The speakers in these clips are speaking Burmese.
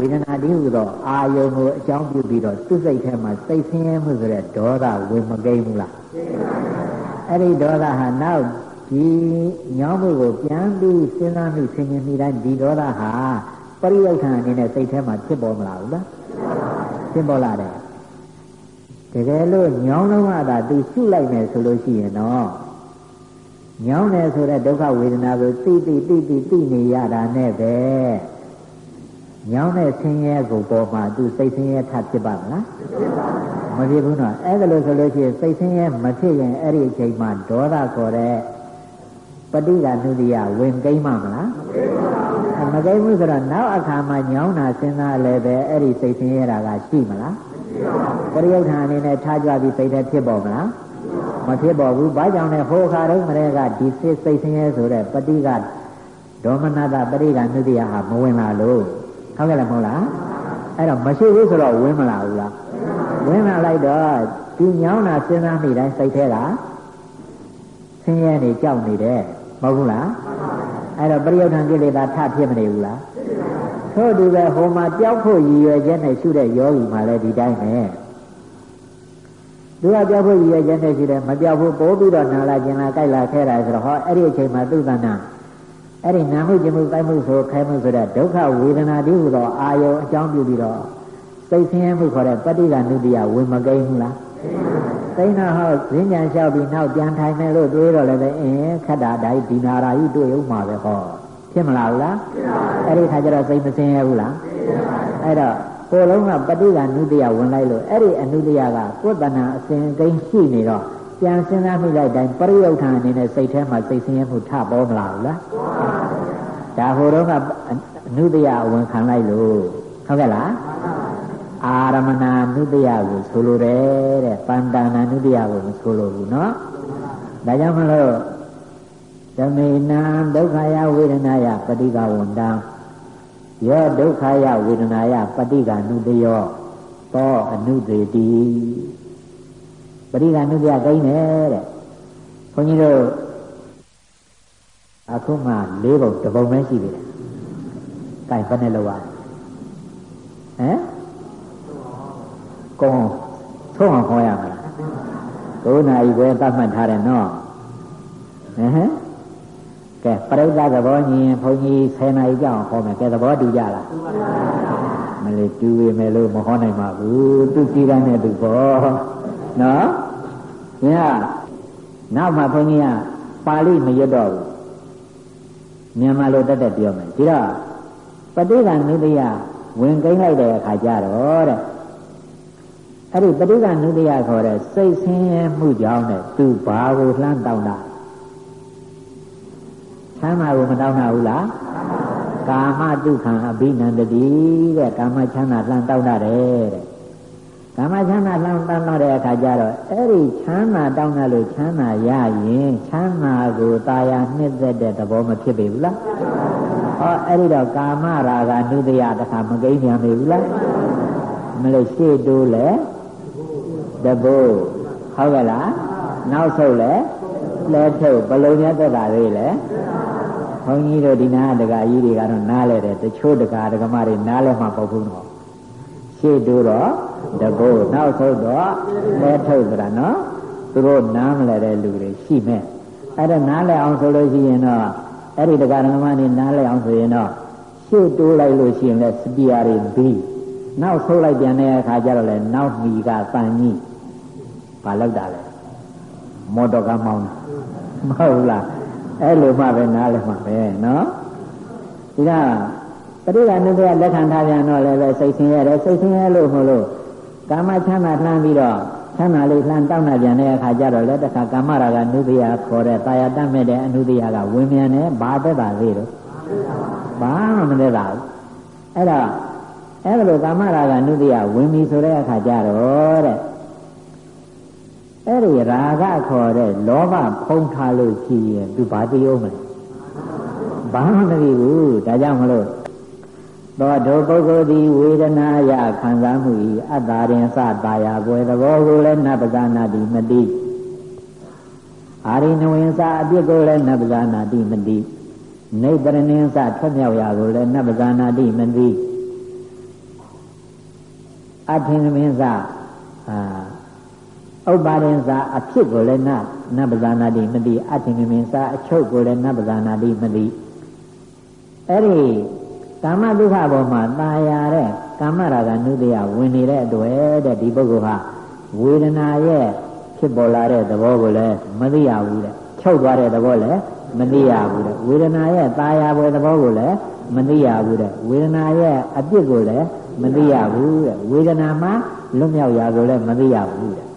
ဝေဒနာတည်းဟူသောအာယုံကိုအကြောင်းပြုပြီးတော့သူ့စိတ်ထဲမှာစိတ်ဆင်းရဲမှုဆိုတဲ့ဒေါသဝင်မကိန်းဘူးလားအဲ့ဒီဒေါသဟာနောက်ဒီညောင်းမှုကိုပြန်ပြီးစဉ်းစားမိဆင်ခြင်မိတိုင်းဒီဒေါသဟာပရိယုတ်ထံအနေနဲ့စိတ်ထဲမှာဖြစ်ပေါ်မလာဘူးလားဖြစ်ပေါ်လာတယ်တကယ်လို့ညောင်းလုံးကသာသူရှုလိုက်မယ်ဆိုလို့ရှိရင်တော့ညောင်းတယ်ဆိုတဲ့ဒုက္ခဝေဒနာကိုသိသိသိသိသိနေရတာနဲ့ပဲ ညောင်းတဲ့ဆင်းရဲကိုပေါ်မှာသူစိတ်ဆင်းရဲထဖြစ်ပါမလားမဖြစ်ဘူးနော်အဲ့ဒါလို့ဆိုလို့ရှိရင်စိတ်ဆင်းရဲမဖြစ်ရင်အဲ့ဒီအချိန်မှာဒေါသခေါ်တဲ့ပဋိက္ခဏုတ္တိယဝင်ကိမ့်မှာမလားမကိမ့်ဘူးဆိုတော့နောက်အခါမှာညောင်းတာစဉ်းစားလည်းပဲအဲ့ဒီစိတ်ဆင်းရဲတာကရှိမလားပရိယုဌာအနေနဲ့ထားကြပြီးစိတ်ထဲဖြစ်ပေါ်မလားမဖြစ်ပေါ်ဘူးဘာကြောင့်လဲဟိုခါတုန်းကတည်းကဒီစိတ်စိတ်ဆင်းရဲဆိုတဲ့ပဋိက္ခဒေါမနတပရိက္ခဏုတ္တိယဟာမဝင်လာလို့ ဟုတ်ကဲ့လားမဟုတ်လားအဲ့တော့မရှိဘူးဆိုတော့ဝင်မလာဘူးလားဝင်လာလိုက်တော့ဒီညောင်းတာစဉ်းစားမိတိုင်းစိတ်ထဲကဆင်းရဲနေကြောက်နေတယ်မဟုတ်ဘူးလားအဲ့တော့ပရိယုထံကိလေသာထဖြစ်မနေဘူးလားထို့တူပဲဟိုမှာပျောက်ဖို့ရည်ရွယ်ချက်နဲ့ရှုတဲ့ယောဂီမှလည်းဒီတိုင်းပဲသူကပျောက်ဖို့ရည်ရွယ်ချက်နဲ့ရှိတယ်မပျောက်ဘူးပိုးပြီးတော့နာလာကျင်လာကြိုက်လာခဲတာဆိုတော့ဟောအဲ့ဒီအချိန်မှာသူ့တဏ္ဍ အဲ့ဒီနာမှုကျမှုတိုက်မှုဆိုခိုင်းမှုဆိုတဲ့ဒုက္ခဝေဒနာတိဟူသောအာယုံအကြောင်းပြုပြီးတော့စိတ်ဆင်းရဲမှုခေါ်တဲ့ပဋိက္ခဏုတ္တိယဝင်မကိန်းဘူးလားသိနာဟောဈဉ္ညာလျှောက်ပြီးနောက်ပြန်ထိုင်မယ်လို့တွေးတော့လည်းပဲအင်းခက်တာတိုင်းဒီနာရာကြီးတွေ့ဦးမှာပဲဟောဖြစ်မလားဘူးလားအဲ့ဒီခါကျတော့စိတ်မဆင်းရဲဘူးလားအဲ့တော့ကိုယ်လုံးကပဋိက္ခဏုတ္တိယဝင်လိုက်လို့အဲ့ဒီအနုတ္တိယကကိုယ်တဏ္ဍအစဉ်ကိန်းရှိနေတော့ ပြန်စဉ်းစားမိလိုက်တိုင်းပရိယုဌာအနေနဲ့စိတ်ထဲမှာစိတ်ဆင်းရဲမှုထပေါ်မလာဘူးလားဒါဟိုတော့ကအနုတ္တယအဝင်ခံလိုက်လို့ဟုတ်ကဲ့လားအာရမဏနုတ္တယကိုဆိုလိုတယ်တဲ့ပန္တနာနုတ္တယကိုမဆိုလိုဘူးเนาะဒါကြောင့်မလို့ဓမေနံဒုက္ခယဝေဒနာယပฏิကဝန္တံယောဒုက္ခယဝေဒနာယပฏิကနုတ္တယောသောအနုတေတိ ပရိက္ခဏုပြကိန်းတယ်တဲ့ဘုန်းကြီးတို့အခုမှ၄ပုံတစ်ပုံပဲရှိသေးတယ်။ကဲဘယ်နဲ့လောက်ရဟမ်ကောထုံးအောင်ခေါ်ရမလား။9နာရီပဲသတ်မှတ်ထားတယ်နော်။ဟမ်ကဲပရိသတ်သဘောညီရင်ဘုန်းကြီး10နာရီကြောင်ဟောမယ်ကဲသဘောတူကြလားမလေးတူပေမဲ့လို့မဟောနိုင်ပါဘူးသူကြည်ရတဲ့သူပေါ့ နော်။ညာနောက်မှဘုန်းကြီးကပါဠိမရွတ်တော့ဘူး။မြန်မာလိုတက်တက်ပြောမယ်။ဒီတော့ပဋိက္ခဏုတ္တယဝင်ကိန်းလိုက်တဲ့အခါကျတော့တဲ့အဲ့ဒီပဋိက္ခဏုတ္တယခေါ်တဲ့စိတ်ဆင်းရဲမှုကြောင့်တဲ့သူဘာကိုလှမ်းတောင်းတာချမ်းသာကိုမတောင်းတာဘူးလားကာမတုခံအဘိနန္တတိတဲ့ကာမချမ်းသာလှမ်းတောင်းတာတဲ့ ကာမချမ်းသာလောင်းတန်းတော့တဲ့အခါကျတော့အဲ့ဒီချမ်းသာတောင်းတယ်လို့ချမ်းသာရရင်ချမ်းသာကိုตายာနှစ်သက်တဲ့သဘောမဖြစ်ပေဘူးလားဟောအဲ့ဒီတော့ကာမရာဂနုတယတခါမကိန်းပြန်ပေဘူးလားမလို့ရှေ့တိုးလဲတဘိုးဟုတ်ကဲ့လားနောက်ဆုတ်လဲလဲထုတ်ဘလုံးများသက်တာလေးလဲဘုန်းကြီးတို့ဒီနာတက္ကကြီးတွေကတော့နားလဲတယ်တချို့တက္ကဒကမတွေနားလဲမှပေါ့ဘူးတော့ရှေ့တိုးတော့ တဘိုးနောက်ဆုံးတော့လဲထုတ်ဆိုတာနော်သူတို့နားမလဲတဲ့လူတွေရှိမဲ့အဲ့ဒါနားလဲအောင်ဆိုလို့ရှိရင်တော့အဲ့ဒီတရားဓမ္မတွေနားလဲအောင်ဆိုရင်တော့ရှေ့တိုးလိုက်လို့ရှိရင်လဲစပီယာတွေပြီးနောက်ဆုတ်လိုက်ပြန်တဲ့အခါကျတော့လဲနောက်မီကပန်ကြီးဘာလောက်တာလဲမော်တော်ကမောင်းတာမဟုတ်လားအဲ့လိုမှပဲနားလဲမှပဲနော်ဒီကပရိဒါနုတ္တရလက်ခံထားပြန်တော့လည်းပဲစိတ်ဆင်းရဲတယ်စိတ်ဆင်းရဲလို့မဟုတ်လို့ ကာမချမ်းသာလှမ်းပြီးတော့ချမ်းသာလေးလှမ်းတောင်းတာပြန်တဲ့အခါကျတော့လည်းတခါကာမရာဂနုတယခေါ်တဲ့တာယာတတ်မဲ့တဲ့အနုတယကဝင်မြန်တယ်ဘာသက်တာလေးတော့ဘာမှမသက်တာဘူးအဲ့တော့အဲ့ဒါလိုကာမရာဂနုတယဝင်ပြီဆိုတဲ့အခါကျတော့တဲ့အဲ့ဒီရာဂခေါ်တဲ့လောဘဖုံးထားလို့ရှိရင်သူဘာတည်အောင်မလဲဘာမှမသိဘူးဒါကြောင့်မလို့ သောဒုပုဂ္ဂိုလ်သည်ဝေဒနာယခံစားမှု၏အတ္တရင်စတာယာပွဲသဘောကိုလည်းနတ်ပဇာနာတိမတိအာရိနဝင်စအပြစ်ကိုလည်းနတ်ပဇာနာတိမတိနေတရဏင်းစထွက်မြောက်ရာကိုလည်းနတ်ပဇာနာတိမတိအထင်သမင်းစအာဥပ္ပါရင်စာအဖြစ်ကိုလည်းနနပဇာနာတိမသိအထင်သမင်းစာအချုပ်ကိုလည်းနပဇာနာတိမသိအဲ့ဒီ ကာမဒုက္ခပေါ်မှာตายရတဲ့ကာမရာဂနုတ္တယဝင်နေတဲ့အတွက်တဲ့ဒီပုဂ္ဂိုလ်ဟာဝေဒနာရဲ့ဖြစ်ပေါ်လာတဲ့သဘောကိုလည်းမသိရဘူးတဲ့ချုပ်သွားတဲ့သဘောလည်းမသိရဘူးတဲ့ဝေဒနာရဲ့ตายရပွဲသဘောကိုလည်းမသိရဘူးတဲ့ဝေဒနာရဲ့အပြစ်ကိုလည်းမသိရဘူးတဲ့ဝေဒနာမှာလွတ်မြောက်ရာကိုလည်းမသိရဘူးတဲ့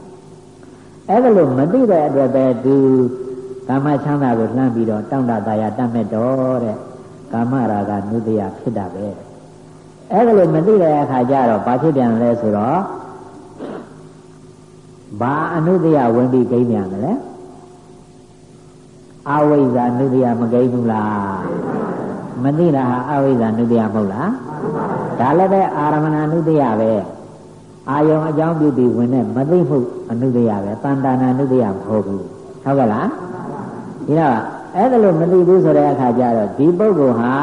အဲ့ဒါလို့မသိတဲ့အတွက်ပဲသူကာမချမ်းသာကိုလှမ်းပြီးတော့တောင့်တတာယာတတ်မဲ့တော့တဲ့ ကာမရာဂနုတ္တယဖြစ်တာပဲအဲ့ဒါလို့မသိတဲ့အခါကျတော့ဘာဖြစ်ပြန်လဲဆိုတော့ဘာအနုတ္တယဝင်ပြီးဂိမ်းပြန်တယ်လဲအဝိဇ္ဇာနုတ္တယမဂိမ်းဘူးလားမသိတာဟာအဝိဇ္ဇာနုတ္တယမဟုတ်လားဒါလည်းပဲအာရမဏနုတ္တယပဲအာယုံအကြောင်းပြုပြီးဝင်တဲ့မသိမှုအနုတ္တယပဲတန်တာနာနုတ္တယမဟုတ်ဘူးဟုတ်ကဲ့လားဒီတော့ အဲ့ဒါလို့မသိဘူးဆိုတဲ့အခါကျတော့ဒီပုဂ္ဂိုလ်ဟာ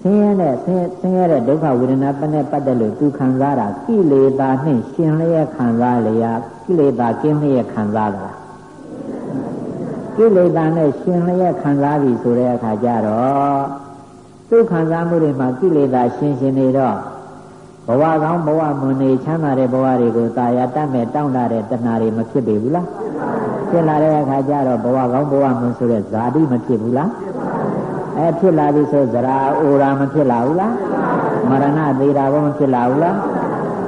ဆင်းရဲတဲ့ဆင်းဆင်းရဲတဲ့ဒုက္ခဝေဒနာပနဲ့ပတ်သက်လို့သူခံစားတာကိလေသာနှင့်ရှင်လျက်ခံစားလျာကိလေသာကင်းလျက်ခံစားတာကိလေသာနဲ့ရှင်လျက်ခံစားပြီဆိုတဲ့အခါကျတော့သူခံစားမှုတွေမှာကိလေသာရှင်ရှင်နေတော့ဘဝကောင်းဘဝမွန်နေချမ်းသာတဲ့ဘဝတွေကိုသာယာတတ်မဲ့တောင့်တတဲ့တဏှာတွေမဖြစ်ပေဘူးလား ဖြစ်လာတဲ့အခါကျတော့ဘဝကောင်းဘဝမွန်ဆိုတဲ့ဇာတိမဖြစ်ဘူးလားအဲဖြစ်လာပြီဆိုဇရာအိုရာမဖြစ်လာဘူးလားမရဏသေးတာဘောမဖြစ်လာဘူးလား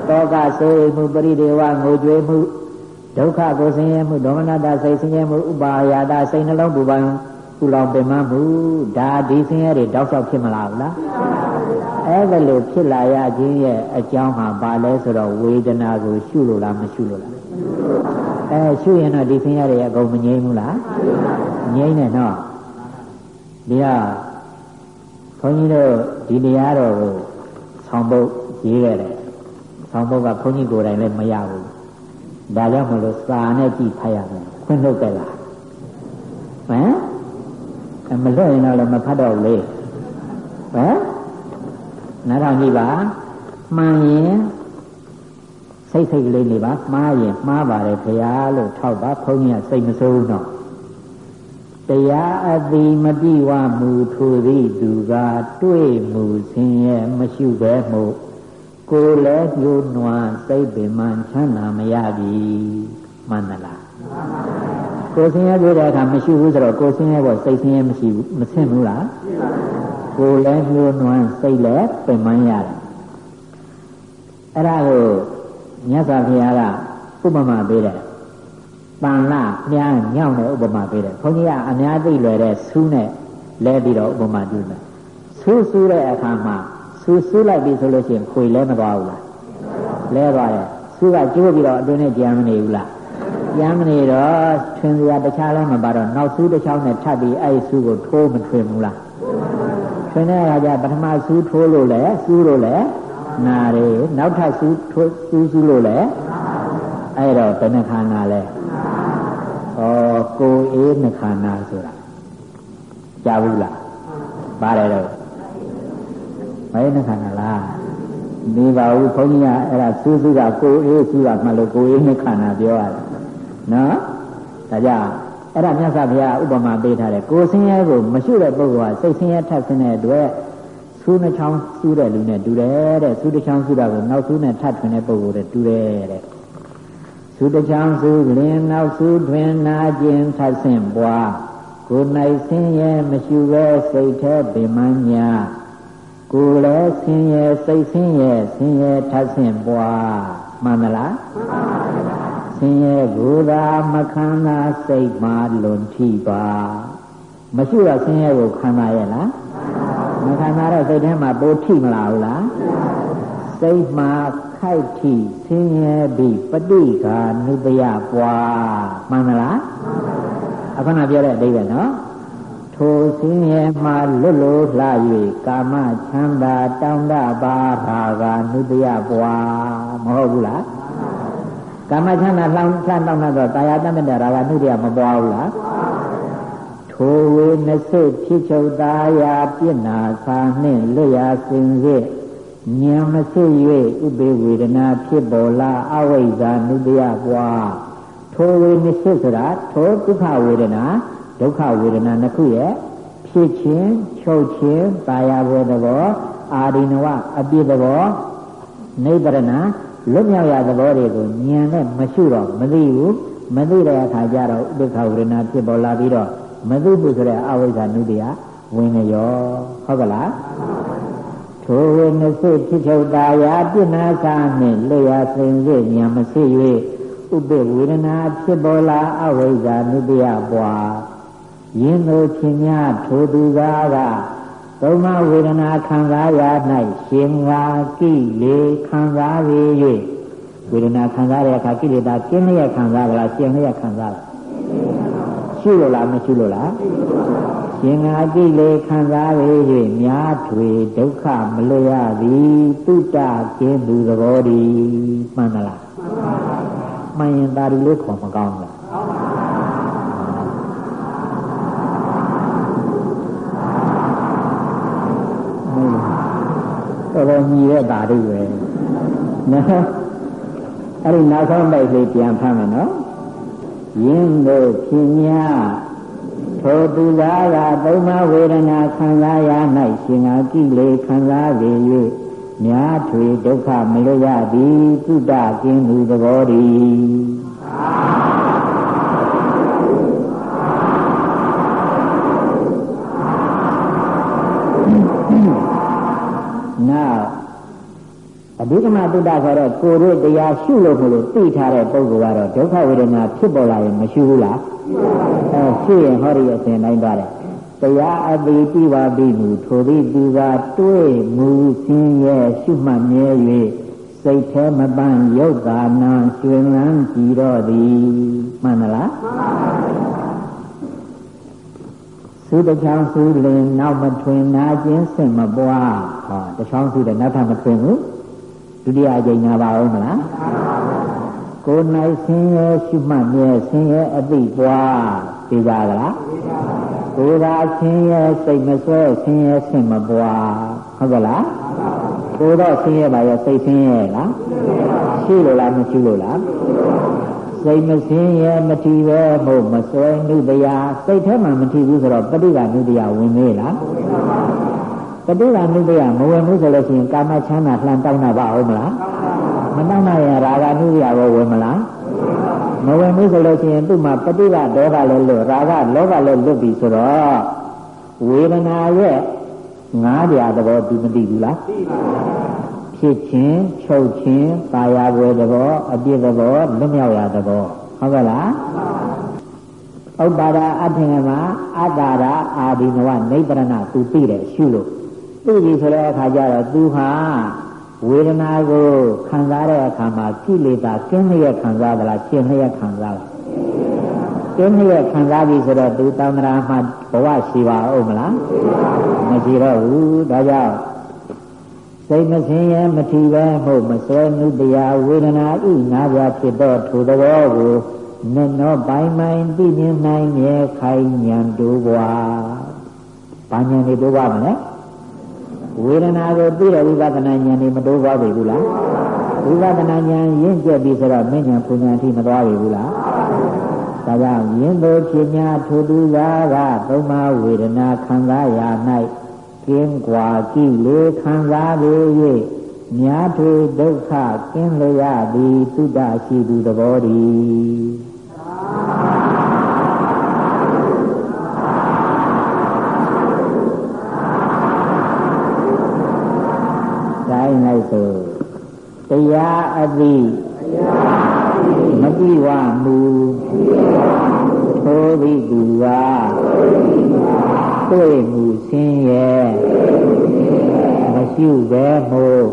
တောကဆိုးမှုပရိဒေဝငိုကြွေးမှုဒုက္ခကိုဆင်းရဲမှုဒေါမနတာစိတ်ဆင်းရဲမှုဥပါယာဒစိတ်နှလုံးပူပန်ကုလောင်ပင်မမှုဒါဒီဆင်းရဲတွေတောက်လျှောက်ဖြစ်မလာဘူးလားအဲ့ဒါလို့ဖြစ်လာရခြင်းရဲ့အကြောင်းဟာဘာလဲဆိုတော့ဝေဒနာကိုရှုလို့လားမရှုလို့လား အဲရှုရင်တော့ဒီဆင်းရဲတွေအကုန်မငြိမ်းဘူးလားငြိမ်းတယ်နော်ဒီကဘုန်းကြီးတို့ဒီတရားတော်ကိုဆောင်းပုတ်ရေးခဲ့တယ်ဆောင်းပုတ်ကဘုန်းကြီးကိုယ်တိုင်လည်းမရဘူးဒါကြောင့်မလို့စာနဲ့ကြည့်ဖတ်ရမယ်ခွင့်ထုတ်ကြလားဟမ်မလွတ်ရင်တော့လည်းမဖတ်တော့ဘူးလေဟမ်နားထောင်ကြည့်ပါမှန်ရင် စိတ်စိတ်ကလေးနေပါမှားရင်မှားပါတယ်ဘုရားလို့ထောက်ပါဘုန်းကြီးကစိတ်မဆိုးတော့တရားအတိမတိဝမူထိုသည်သူကတွေ့မှုဆင်းရဲမရှိပဲမှုကိုယ်လည်းညှိုးနွားစိတ်ပင်မှချမ်းသာမရပြီမှန်သလားကိုယ်ဆင်းရဲတွေ့တဲ့အခါမရှိဘူးဆိုတော့ကိုယ်ဆင်းရဲဖို့စိတ်ဆင်းရဲမရှိဘူးမဆင်းဘူးလားကိုယ်လည်းညှိုးနွမ်းစိတ်လည်းပင်ပန်းရတယ်အဲ့ဒါကို မြတ်စွာဘုရားကဥပမာပေးတယ်ပန်လာမြားညောင်းတဲ့ဥပမာပေးတယ်ဘုန်းကြီးကအများသိလွယ်တဲ့ဆူးနဲ့လဲပြီးတော့ဥပမာပြုတယ်ဆူးဆူးတဲ့အခါမှာဆူးဆူးလိုက်ပြီဆိုလို့ရှိရင်ခွေလဲမသွားဘူးလားလဲသွားတယ်ဆူးကကျိုးပြီးတော့အတွင်းနဲ့ကြံမနေဘူးလားကြံမနေတော့ထွင်စရာတခြားလည်းမပါတော့နောက်ဆူးတစ်ချောင်းနဲ့ထပ်ပြီးအဲ့ဆူးကိုထိုးမထွင်ဘူးလားထွင်တဲ့အခါကျပထမဆူးထိုးလို့လဲဆူးလို့လဲ နာရီနောက်ထပ်ဆူးထိုးဆူးဆူးလို့လဲအဲ့တော့ဘယ်နှခါနာလဲဩကိုအေးနှခါနာဆိုတာကြားဘူးလားပါတယ်တော့ဘယ်နှခါနာလားနေပါဘူးဘုန်းကြီးကအဲ့ဒါစူးစူးကကိုအေးစူးကမှလို့ကိုအေးနှခါနာပြောရတယ်နော်ဒါကြောင့်အဲ့ဒါမြတ်စွာဘုရားဥပမာပေးထားတယ်ကိုဆင်းရဲကိုမရှုတဲ့ပုဂ္ဂိုလ်ကစိတ်ဆင်းရဲထပ်ဆင်းတဲ့အတွက် ဆူးနှချောင်းဆူးတဲ့လူနဲ့တူတယ်တဲ့ဆူးတစ်ချောင်းဆူးတာကိုနောက်ဆူးနဲ့ထပ်ထွင်တဲ့ပုဂ္ဂိုလ်နဲ့တူတယ်တဲ့ဆူးတစ်ချောင်းဆူးလင်းနောက်ဆူးထွင်နာခြင်းထပ်ဆင့်ပွားကို၌ဆင်းရဲမရှုပဲစိတ်แท้ပင်မညာကိုယ်လည်းဆင်းရဲစိတ်ဆင်းရဲဆင်းရဲထပ်ဆင့်ပွားမှန်မလားမှန်ပါပါဆင်းရဲကိုယ်သာမခံသာစိတ်မှလွန်ထိပါမရှိတော့ဆင်းရဲကိုခံပါရဲ့လား မခံသာတော့စိတ်ထဲမှာပိုထိမလားဘူးလားစိတ်မှာခိုက်ထိဆင်းရဲပြီးပဋိက္ခာနုပယပွားမှန်မလားအခုနပြောတဲ့အဓိပ္ပာယ်နော်ထိုဆင်းရဲမှလွတ်လို့လှ၍ကာမချမ်းသာတောင်းတပါရာဂနုပယပွားမဟုတ်ဘူးလားကာမချမ်းသာလောင်းချမ်းတောင်းတော့တာယာတမတ္တရာဂနှုတ်ရမပွားဘူးလား ထိုဝေနစိဖြစ်ချုပ်သားယာပြစ်နာသာနှင့်လွတ်ရာစင်စစ်ဉာဏ်မစစ်၍ဥပေဝေဒနာဖြစ်ပေါ်လာအဝိဇ္ဇာနုတယပွားထိုဝေနစစ်ဆိုတာထိုဒုက္ခဝေဒနာဒုက္ခဝေဒနာနှစ်ခုရဲ့ဖြစ်ခြင်းချုပ်ခြင်းပါရဘွယ်သဘောအာရိနဝအပြည့်သဘောနိဗ္ဗာန်လွတ်မြောက်ရသဘောတွေကိုဉာဏ်နဲ့မရှိတော့မသိဘူးမသိတဲ့အခါကျတော့ဥပ္ပခဝေဒနာဖြစ်ပေါ်လာပြီးတော့ မသိဘူးဆိုတဲ့အဝိဇ္ဇာနုတယဝင်ရောဟုတ်ကလားထိုဝိနစိဖြစ်ချုပ်တာယာပြဏ္ဏသာနှင့်လျာစိန်စေဉာဏ်မစစ်၍ဥပ္ပဝေဒနာဖြစ်ပေါ်လာအဝိဇ္ဇာနုတယပွားယင်းတို့ချင်းများထိုသူကားကသုံးမဝေဒနာခံစားရ၌ရှင်ငါကိလေခံစားရ၍ဝေဒနာခံစားတဲ့အခါကိလေသာကျင်းလျက်ခံစားလားရှင်လျက်ခံစားလား ရှိလို့လားမရှိလို့လားရှင်ငါကိလေခံစားရ၍မြားထွေဒုက္ခမလွရသည်တုတ္တကျင်းသူသဘောဒီမှန်သလားမှန်ရင်ဒါဒီလေးခေါ်မကောင်းလားတော်တော်ညီတဲ့ဓာတုပဲနော်အဲ့ဒီနောက်ဆုံးပိုက်လေးပြန်ဖတ်မယ်နော် ယင်းတို့ဖြစ်များထိုသူသာကသုံးမဝေဒနာခံစားရ၌ရှင်ငါကိလေခံစားစေ၍မြားထွေဒုက္ခမလွရသည်တုဒ္ဒကင်းသူသဘောတည်း အဓိကမတုဒ္ဒဆိုတော့ကိုယ်တို့တရားရှုလို့မလို့သိထားတဲ့ပုဂ္ဂိုလ်ကတော့ဒုက္ခဝေဒနာဖြစ်ပေါ်လာရင်မရှိဘူးလားအဲရှိရင်ဟောဒီအစဉ်တိုင်းသွားတယ်တရားအတိတိပါပြီမူထိုသည်သူကတွေ့မူစင်းရဲ့ရှုမှတ်မြဲ၍စိတ်แท้မပန်းယုတ်ကာနာရွှင်လန်းကြည်တော့သည်မှန်မလားမှန်ပါပါသုတချောင်းစုလင်နောက်မထွင်နာခြင်းစင်မပွားဟောတချောင်းစုတဲ့နောက်ထပ်မထွင်ဘူး ဒုတိယအကြိမ်နာပါအောင်မလားကိုယ်၌ဆင်းရဲရှုမှတ်မြဲဆင်းရဲအသိပွားသိကြလားကိုယ်သာဆင်းရဲစိတ်မဆွဲဆင်းရဲဆင်မပွားဟုတ်ကလားကိုယ်တော့ဆင်းရဲပါရဲ့စိတ်ဆင်းရဲလားရှိလို့လားမရှိလို့လားစိတ်မဆင်းရဲမထီပဲမို့မစွဲနုတရားစိတ်ထဲမှာမထီဘူးဆိုတော့ပဋိက္ခဏုတရားဝင်သေးလား ပဋိက္ခဏုတရားမဝင်ဘူးဆိုလို့ရှိရင်ကာမချမ်းသာလှန်တောင်းတာပါအောင်မလားမတောင်းနိုင်ရင်ရာဂနုတရားရောဝင်မလားမဝင်ဘူးဆိုလို့ရှိရင်သူ့မှာပဋိက္ခဒေါသလည်းလွတ်ရာဂလောဘလည်းလွတ်ပြီဆိုတော့ဝေဒနာရဲ့ငါးတရားသဘောဒီမသိဘူးလားသိပါဘူးဖြစ်ခြင်းချုပ်ခြင်းပါရပွဲသဘောအပြည့်သဘောလွတ်မြောက်ရာသဘောဟုတ်ကဲ့လားဥပ္ပါဒအထင်ကမှာအတ္တရာအာဒီနဝနိဗ္ဗာန်သူသိတယ်ရှုလို့ သိပြီဆိုတဲ့အခါကျတော့သူဟာဝေဒနာကိုခံစားတဲ့အခါမှာကိလေသာကျင်းလျက်ခံစားသလားကျင်းလျက်ခံစားလားကျင်းလျက်ခံစားပြီဆိုတော့သူတောင်းတရာမှာဘဝရှိပါဦးမလားမရှိတော့ဘူးဒါကြောင့်စိတ်မစင်ရဲ့မထီပဲဟုတ်မစွဲနုတရားဝေဒနာဤနာပြဖြစ်တော့ထိုသဘောကိုနဲ့တော့ပိုင်းပိုင်းသိမြင်နိုင်မြဲခိုင်ဉာဏ်တို့ဘွာဘာဉာဏ်တွေတို့ပါမလဲ ဝေဒနာကိုသိတဲ့ဝိပဿနာဉာဏ်တွေမတိုးသွားပြီဘူးလားဝိပဿနာဉာဏ်ရင့်ကျက်ပြီဆိုတော့မဉ္ဇဉ်ပူဉဏ်အထိမသွားပြီဘူးလားဒါကြောင့်ယင်းတို့ဖြစ်냐ထိုသူသာကသုံးပါဝေဒနာခံစားရ၌ကင်းကွာကြည့်လေခံစားလေ၍မြားထွေဒုက္ခကင်းလျက်သည်သုဒ္ဓရှိသူသဘောတည်းဆိုတ ရားအသိမတိဝမူထိုသည်သူကတွေ့မှုဆင်းရဲမရှိပဲမို့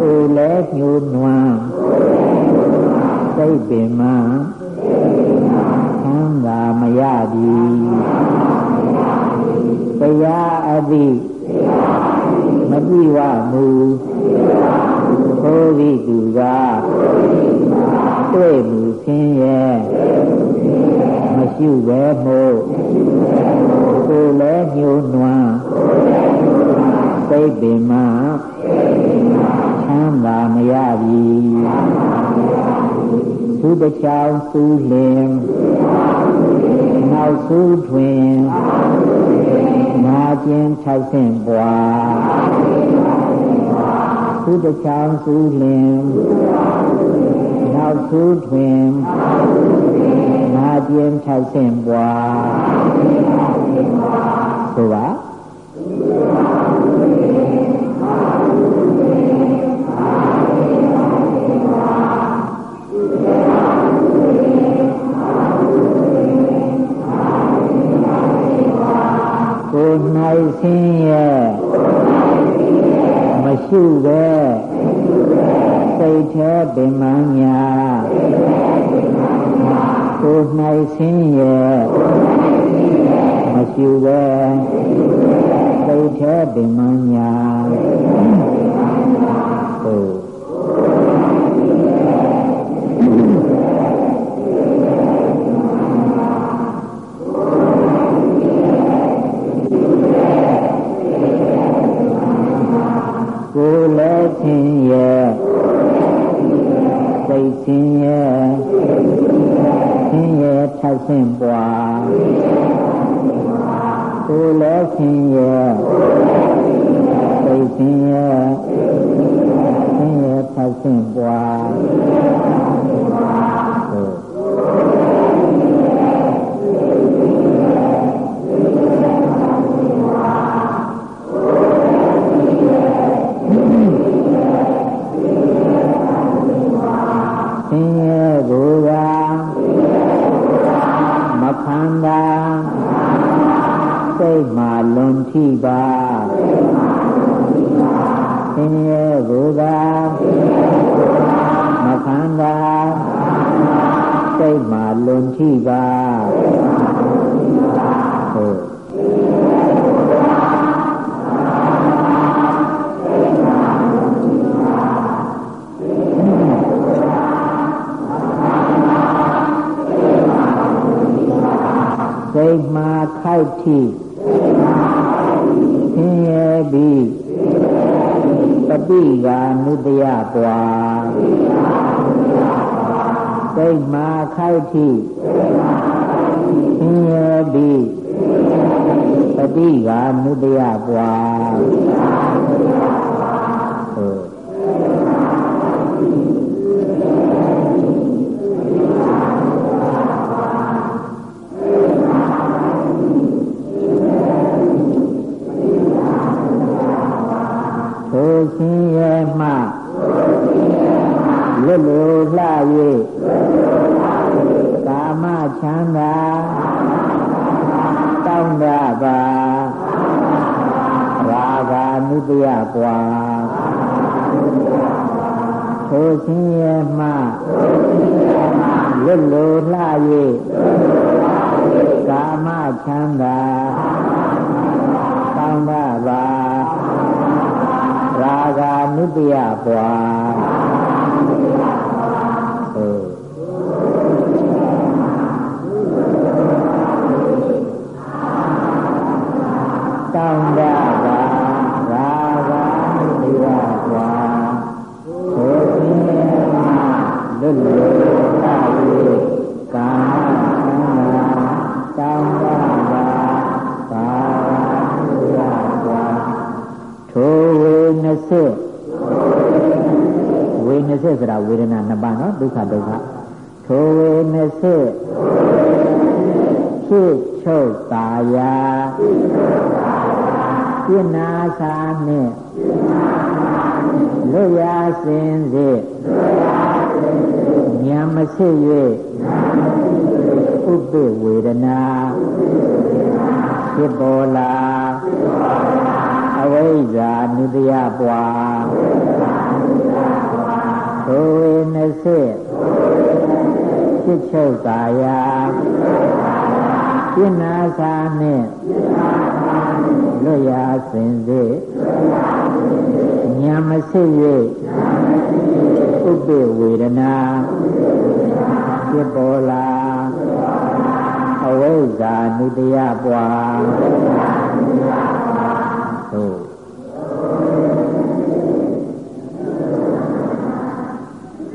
ကိုလည်းညှိုးနွမ်းစိတ်ပင်မှသံသာမရသည်တရားအသိမပြည့်ဝမူ ခိုးပြီးသူကတွေ့မှုဆင်းရဲမရှိပဲမို့ကိုယ်လည်းညှိုးနွမ်းစစိတ်ပင်မချမ်းသာမရပြီသူတစ်ချောင်းသူလင်နောက်ဆူးထွင်နာကျင်ထိုက်ဆင့်ပွား သူတစ်ချောင်းသူလင်နောက်ဆူးထွင်နာကျင်ထိုက်ဆင့်ပွားဆိုပါကိုယ်၌ဆင်းရဲ မရှိပဲစိတ်แท้ပင်မညာကိုယ်၌ဆင်းရဲမရှိပဲစိတ်แท้ပင်မညာဟုတ် ထပ်ဆင့်ပွားကိုယ်လည်းဆင်းရဲ စိတ်မှလွန်ထိပါဆင်းရဲကိုယ်ကမခံတာစိတ်မှလွန်ထိပါဟုတ်စိတ်မှခိုက်ထိ ဆင်းရဲပြီးပฏิကာနုတယပွားစိတ်မှခိုက်ထိဆင်းရဲပြီးပฏิကာနုတယပွား လွတ်လိုလှ၍ကာမချမ်းသာတောင်းတပါရာဂာနုတယကွာထိုဆင်းရဲမှလွတ်လိုလှ၍ကာမချမ်းသာတောင်းတပါရာဂာနုတယပွား နာနှစ်ပါးနော်ဒုက္ခဒုက္ခထိုဝေနစိဖြစ်ချုပ်တာယာပြနာစာနှင့်လွတ်ရစင်စေဉာဏ်မစစ်၍ဥပ္ပဝေဒနာဖြစ်ပေါ်လာအဝိဇ္ဇာနုတယပွား သို့ဝေနစိဖြစ်ချုပ်တာယာပြနာစာနှင့်လွတ်ရာစင်စေညာမစစ်၍ဥပ္ပဝေဒနာဖြစ်ပေါ်လာအဝိဇ္ဇာနုတယပွားသို့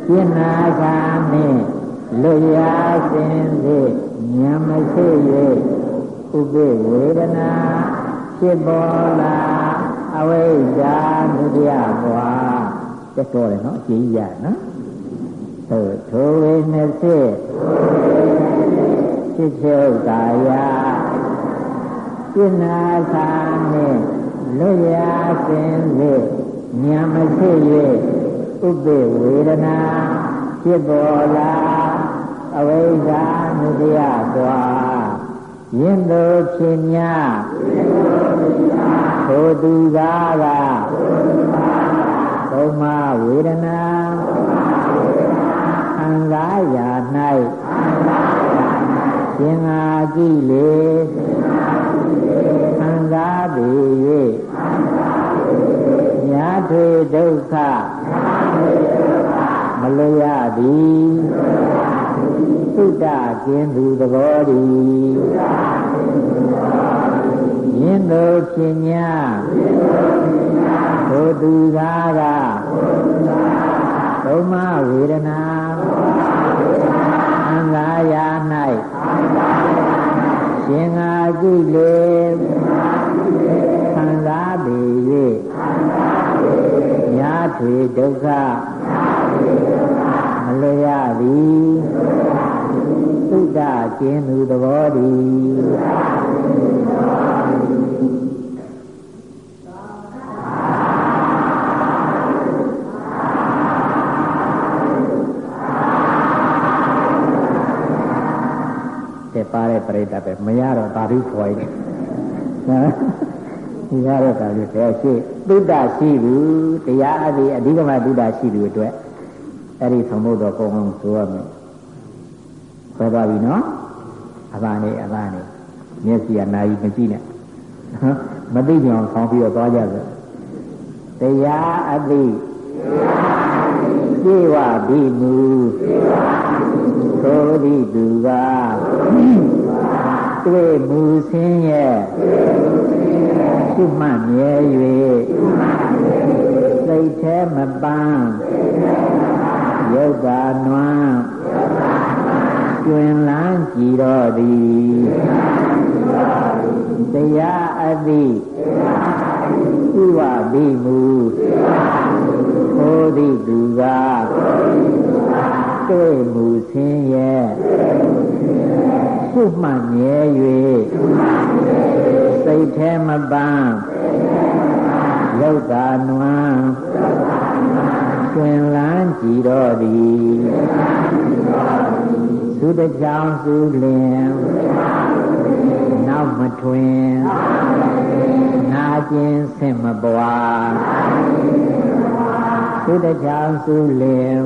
ပြင်းနာခံနှင့်လွတ်ရာစင်စေဉာဏ်မရှိ၍ဥပိဝေဒနာဖြစ်ပေါ်လာအဝိဇ္ဇာဒုတိယဘဝတက်တော်တယ်နော်အကြည့်ရနော်သို့ထိုဝိနစေဖြစ်ချုပ်ကာယပြင်းနာခံနှင့်လွတ်ရာစင်စေဉာဏ်မရှိ၍ ဥပိဝေဒနာဖြစ်ပေါ်လာအဝိဇ္ဇာနုတ္တယကွာယင်းတို့ဖြစ်냐ထိုသူကားကသုံးမဝေဒနာခံစားရာ၌ရှင်ငါကြည့်လေခံစားပေ၍ညာထွေဒုက္ခ မလျရသည်သုတ္တကျင်းသူသဘောတည်းယင်းတို့ဖြစ်냐ဘုသူကားကသုံးမဝေဒနာအင်္ဂါယာ၌ရှင်ငါကြည့်လေခံစားပေ၍ ညာထွေဒုက္ခမလျရသည်သုဒ္ဓကျင်းသူသဘောတည်းတဲ့ပါတဲ့ပြိတ္တပဲမရတော့တာပြီးခေါ်ရင်နော် ဒီရတဲ့ကာလေးတဲ့ရှိသုဒ္ဓရှိဘူးတရားအသည်အဓိကမသုဒ္ဓရှိဘူးအတွက်အဲ့ဒီသမုဒ္တော်ကုံအောင်ဆိုရမယ်ခေါ်ပါပြီနော်အဘာနေအဘာနေမျက်စိကနာယီမကြည့်နဲ့မသိကြအောင်ဆောင်းပြီးတော့သွားကြစို့တရားအသည်ပြေဝဘိမူသောတိသူကတွေ့မူဆင်းရဲ့ ရှုမှတ်မြဲ၍စိတ်แท้မပန်းယုတ်တာနွမ်းကျွင်လန်းကြည်တော်သည်တရားအသည်ဥဝဘိမူဟောတိသူကတွေ့မူဆင်းရဲ့ ရှုမှတ်မြဲ၍စိတ်แท้မပန်းလောက်တာနွမ်းကျွင်လန်းကြည်တော်သည်သုတကြောင်စုလင်နောက်မထွင်နာကျင်ဆင့်မပွားသုတကြောင်စုလင်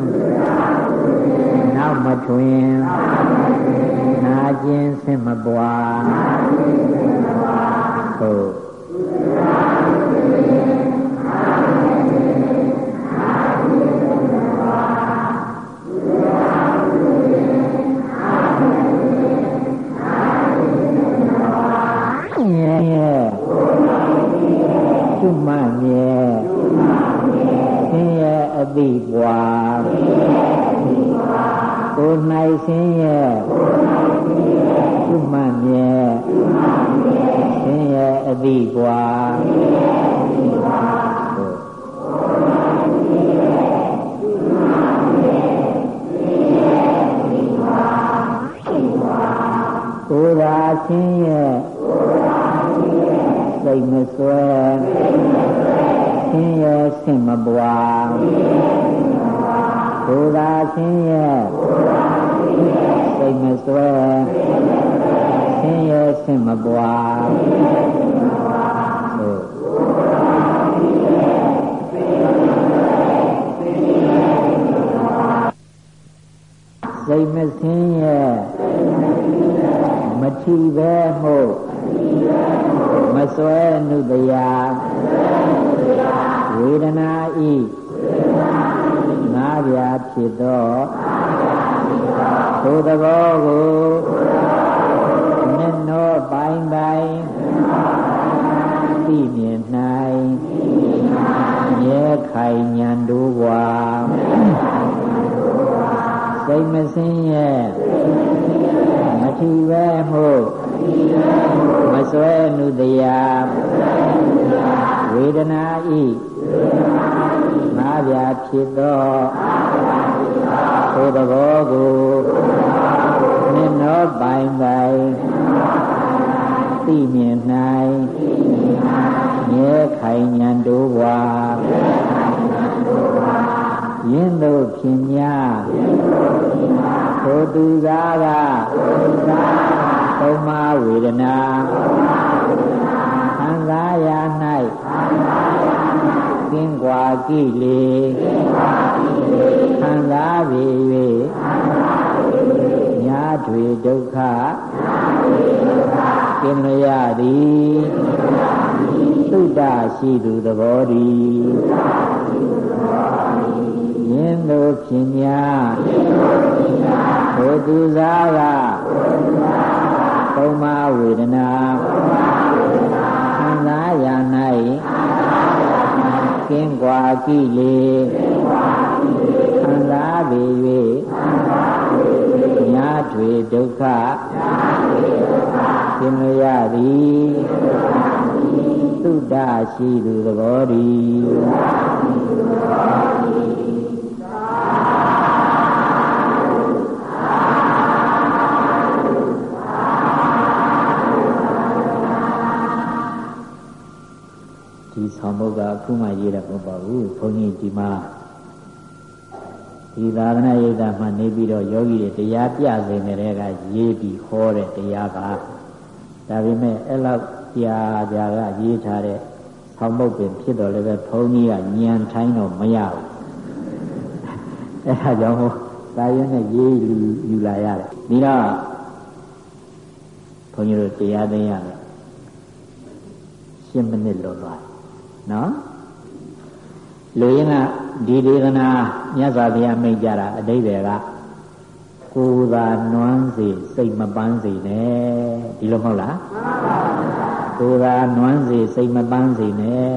နောက်မထွင် နာကျင်ဆင့်မပွားဟုတ်ရှုမှတ်မြဲဆင်းရဲအတိပွား ကိုယ်၌ဆင်းရဲရှုမှတ်မြဲဆင်းရဲအတိပွားကိုယ်သာဆင်းရဲစိတ်မစွဲဆင်းရဲဆင့်မပွား ကိုယ်သာဆင်းရဲစိတ်မစွဲဆင်းရဲဆင့်မပွားဟုတ်စိတ်မဆင်းရဲမထီပဲမှုမစွဲနုတရာဝေဒနာဤငါး ပြာဖြစ်သောသို့သဘောကိုမျက်နှောပိုင်းပိုင်းသိမြင်၌ရဲခိုင်ညံတို့ဘွာတ်မစင်းရဲ့မထီပဲမှုမစွဲနုတရားဝေဒနာဤငါးပြာဖြစ်သော သို့သဘောကိုမြင်သောပိုင်ပိုင်သိမြင်၌မြဲခိုင်ဉဏ်တို့ဘွာယင်းတို့ဖြင့်များသို့သူသားကသုံးမဝေဒနာခံ ကင်းကွာကိလေခံစားပေ၍ညာတွေဒုက္ခကင်းလျာသည်သုတရှိသူသဘောတည်းယင်းတို့ဖြင့်များဘုသူစားကသုံးမဝေဒနာ ကွာကိလေခံစားပေ၍ညာတွေဒုက္ခကင်းလျာသည်သုတရှိသူသဘောတည်း ဆောင်ဘုတ်ကအခုမှရေးတာမဟုတ်ပါဘူးဘုန်းကြီးဒီမှာဒီသာသနာ့ရိပ်သာမှနေပြီးတော့ယောဂီတွေတရားပြစေနေတဲ့ကရေးပြီးဟောတဲ့တရားပါဒါပေမဲ့အဲ့လောက်ကြာကြာကရေးထားတဲ့ဆောင်ဘုတ်ပင်ဖြစ်တော်လည်းပဲဘုန်းကြီးကညံထိုင်းတော့မရဘူးအဲ့ဒါကြောင့်ဟောသာယနဲ့ရေးလူယူလာရတယ်ဒီတော့ဘုန်းကြီးတို့တရားသိရတယ်10မိနစ်လွန်သွား နော်လူရင်းကဒီဒေသနာမြတ်စွာဘုရားမိန့်ကြတာအတိတ်တွေကကိုယ်သာနွမ်းစေစိတ်မပန်းစေနဲ့ဒီလိုမဟုတ်လားကိုယ်သာနွမ်းစေစိတ်မပန်းစေနဲ့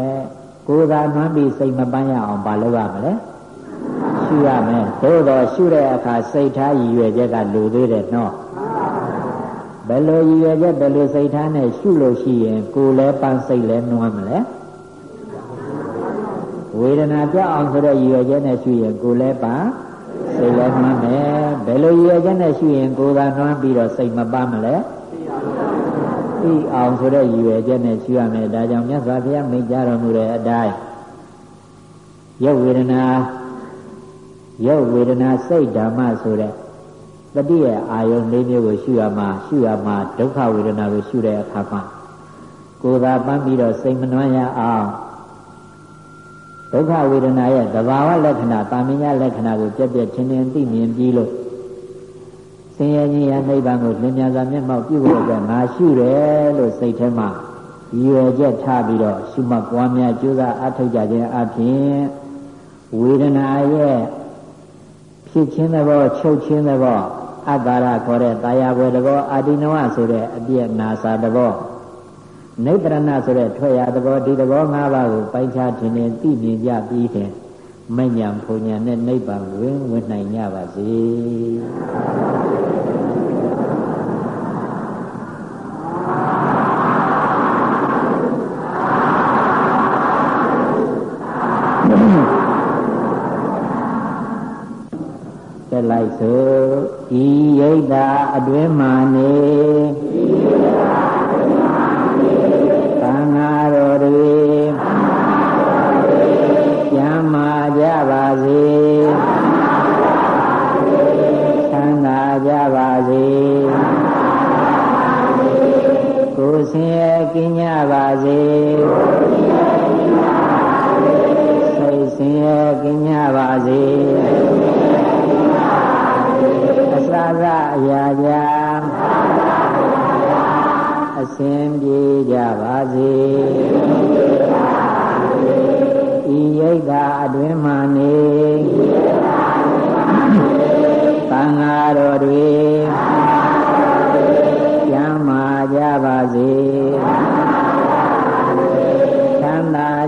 ကိုယ်သာနွမ်းပြီးစိတ်မပန်းရအောင်ဘာလုပ်ရမလဲရှုရမယ်သို့တော့ရှုတဲ့အခါစိတ်ထားရည်ရွယ်ချက်ကလူသေးတယ်နော်ဘယ်လိုရည်ရွယ်ချက်ဘယ်လိုစိတ်ထားနဲ့ရှုလို့ရှိရင်ကိုယ်လည်းပန်းစိတ်လည်းနွမ်းမလဲ ဝေဒနာပြောက်အောင်ဆိုတဲ့ရည်ရွယ်ချက်နဲ့ရှုရင်ကိုယ်လည်းပါစိတ်လည်းနှမ်းမယ်ဘယ်လိုရည်ရွယ်ချက်နဲ့ရှုရင်ကိုယ်ကနှမ်းပြီးတော့စိတ်မပမလဲသိအောင်ဆိုတဲ့ရည်ရွယ်ချက်နဲ့ရှုရမယ်ဒါကြောင့်မြတ်စွာဘုရားမိန့်ကြားတော်မူတဲ့အတိုင်းရုပ်ဝေဒနာရုပ်ဝေဒနာစိတ်ဓမ္မဆိုတဲ့တတိယအာယုန်လေးမျိုးကိုရှုရမှာရှုရမှာဒုက္ခဝေဒနာကိုရှုတဲ့အခါမှာကိုယ်သာပန်းပြီးတော့စိတ်မနှမ်းရအောင် ဒုက္ခဝေဒနာရဲ့သဘာဝလက္ခဏာတာမညာလက္ခဏာကိုပြက်ပြက်ချင်းချင်းသိမြင်ပြီးလို့ဆင်းရဲခြင်းရနိဗ္ဗာန်ကိုလင်းမြန်စွာမျက်မှောက်ပြုဖို့အတွက်ငါရှုတယ်လို့စိတ်ထဲမှာရည်ရွယ်ချက်ထားပြီးတော့ရှုမှတ်ပွားများကြိုးစားအားထုတ်ကြခြင်းအပြင်ဝေဒနာရဲ့ဖြစ်ခြင်းသဘောချုပ်ခြင်းသဘောအတ္တရခေါ်တဲ့တာယာဝေသဘောအာတိနဝဆိုတဲ့အပြည့်နာစာသဘော နိဗ္ဗာန်ဆိုတဲ့ထွက်ရသဘောဒီသဘော၅ပါးကိုပိုင်းခြားထင်ထင်သိမြင်ကြပြီးတဲ့မဉ္ဇဉ်ဘုံညာနဲ့နိဗ္ဗာန်ဝင်ဝင်နိုင်ကြပါစေဆက်လိုက်ဆိုဤယိတ်တာအတွင်းမှနေဆ ပါစေစိတ်ဆင်းရဲကင်းကြပါစေအစစအရာရာအစဉ်ပြေကြပါစေဤရိတ်သာအတွင်မှနေသံဃာတော်တွေကြပါစေ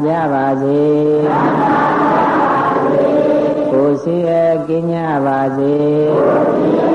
ကြပါစေကိုယ်စီအကကင်းကြပါစေစိ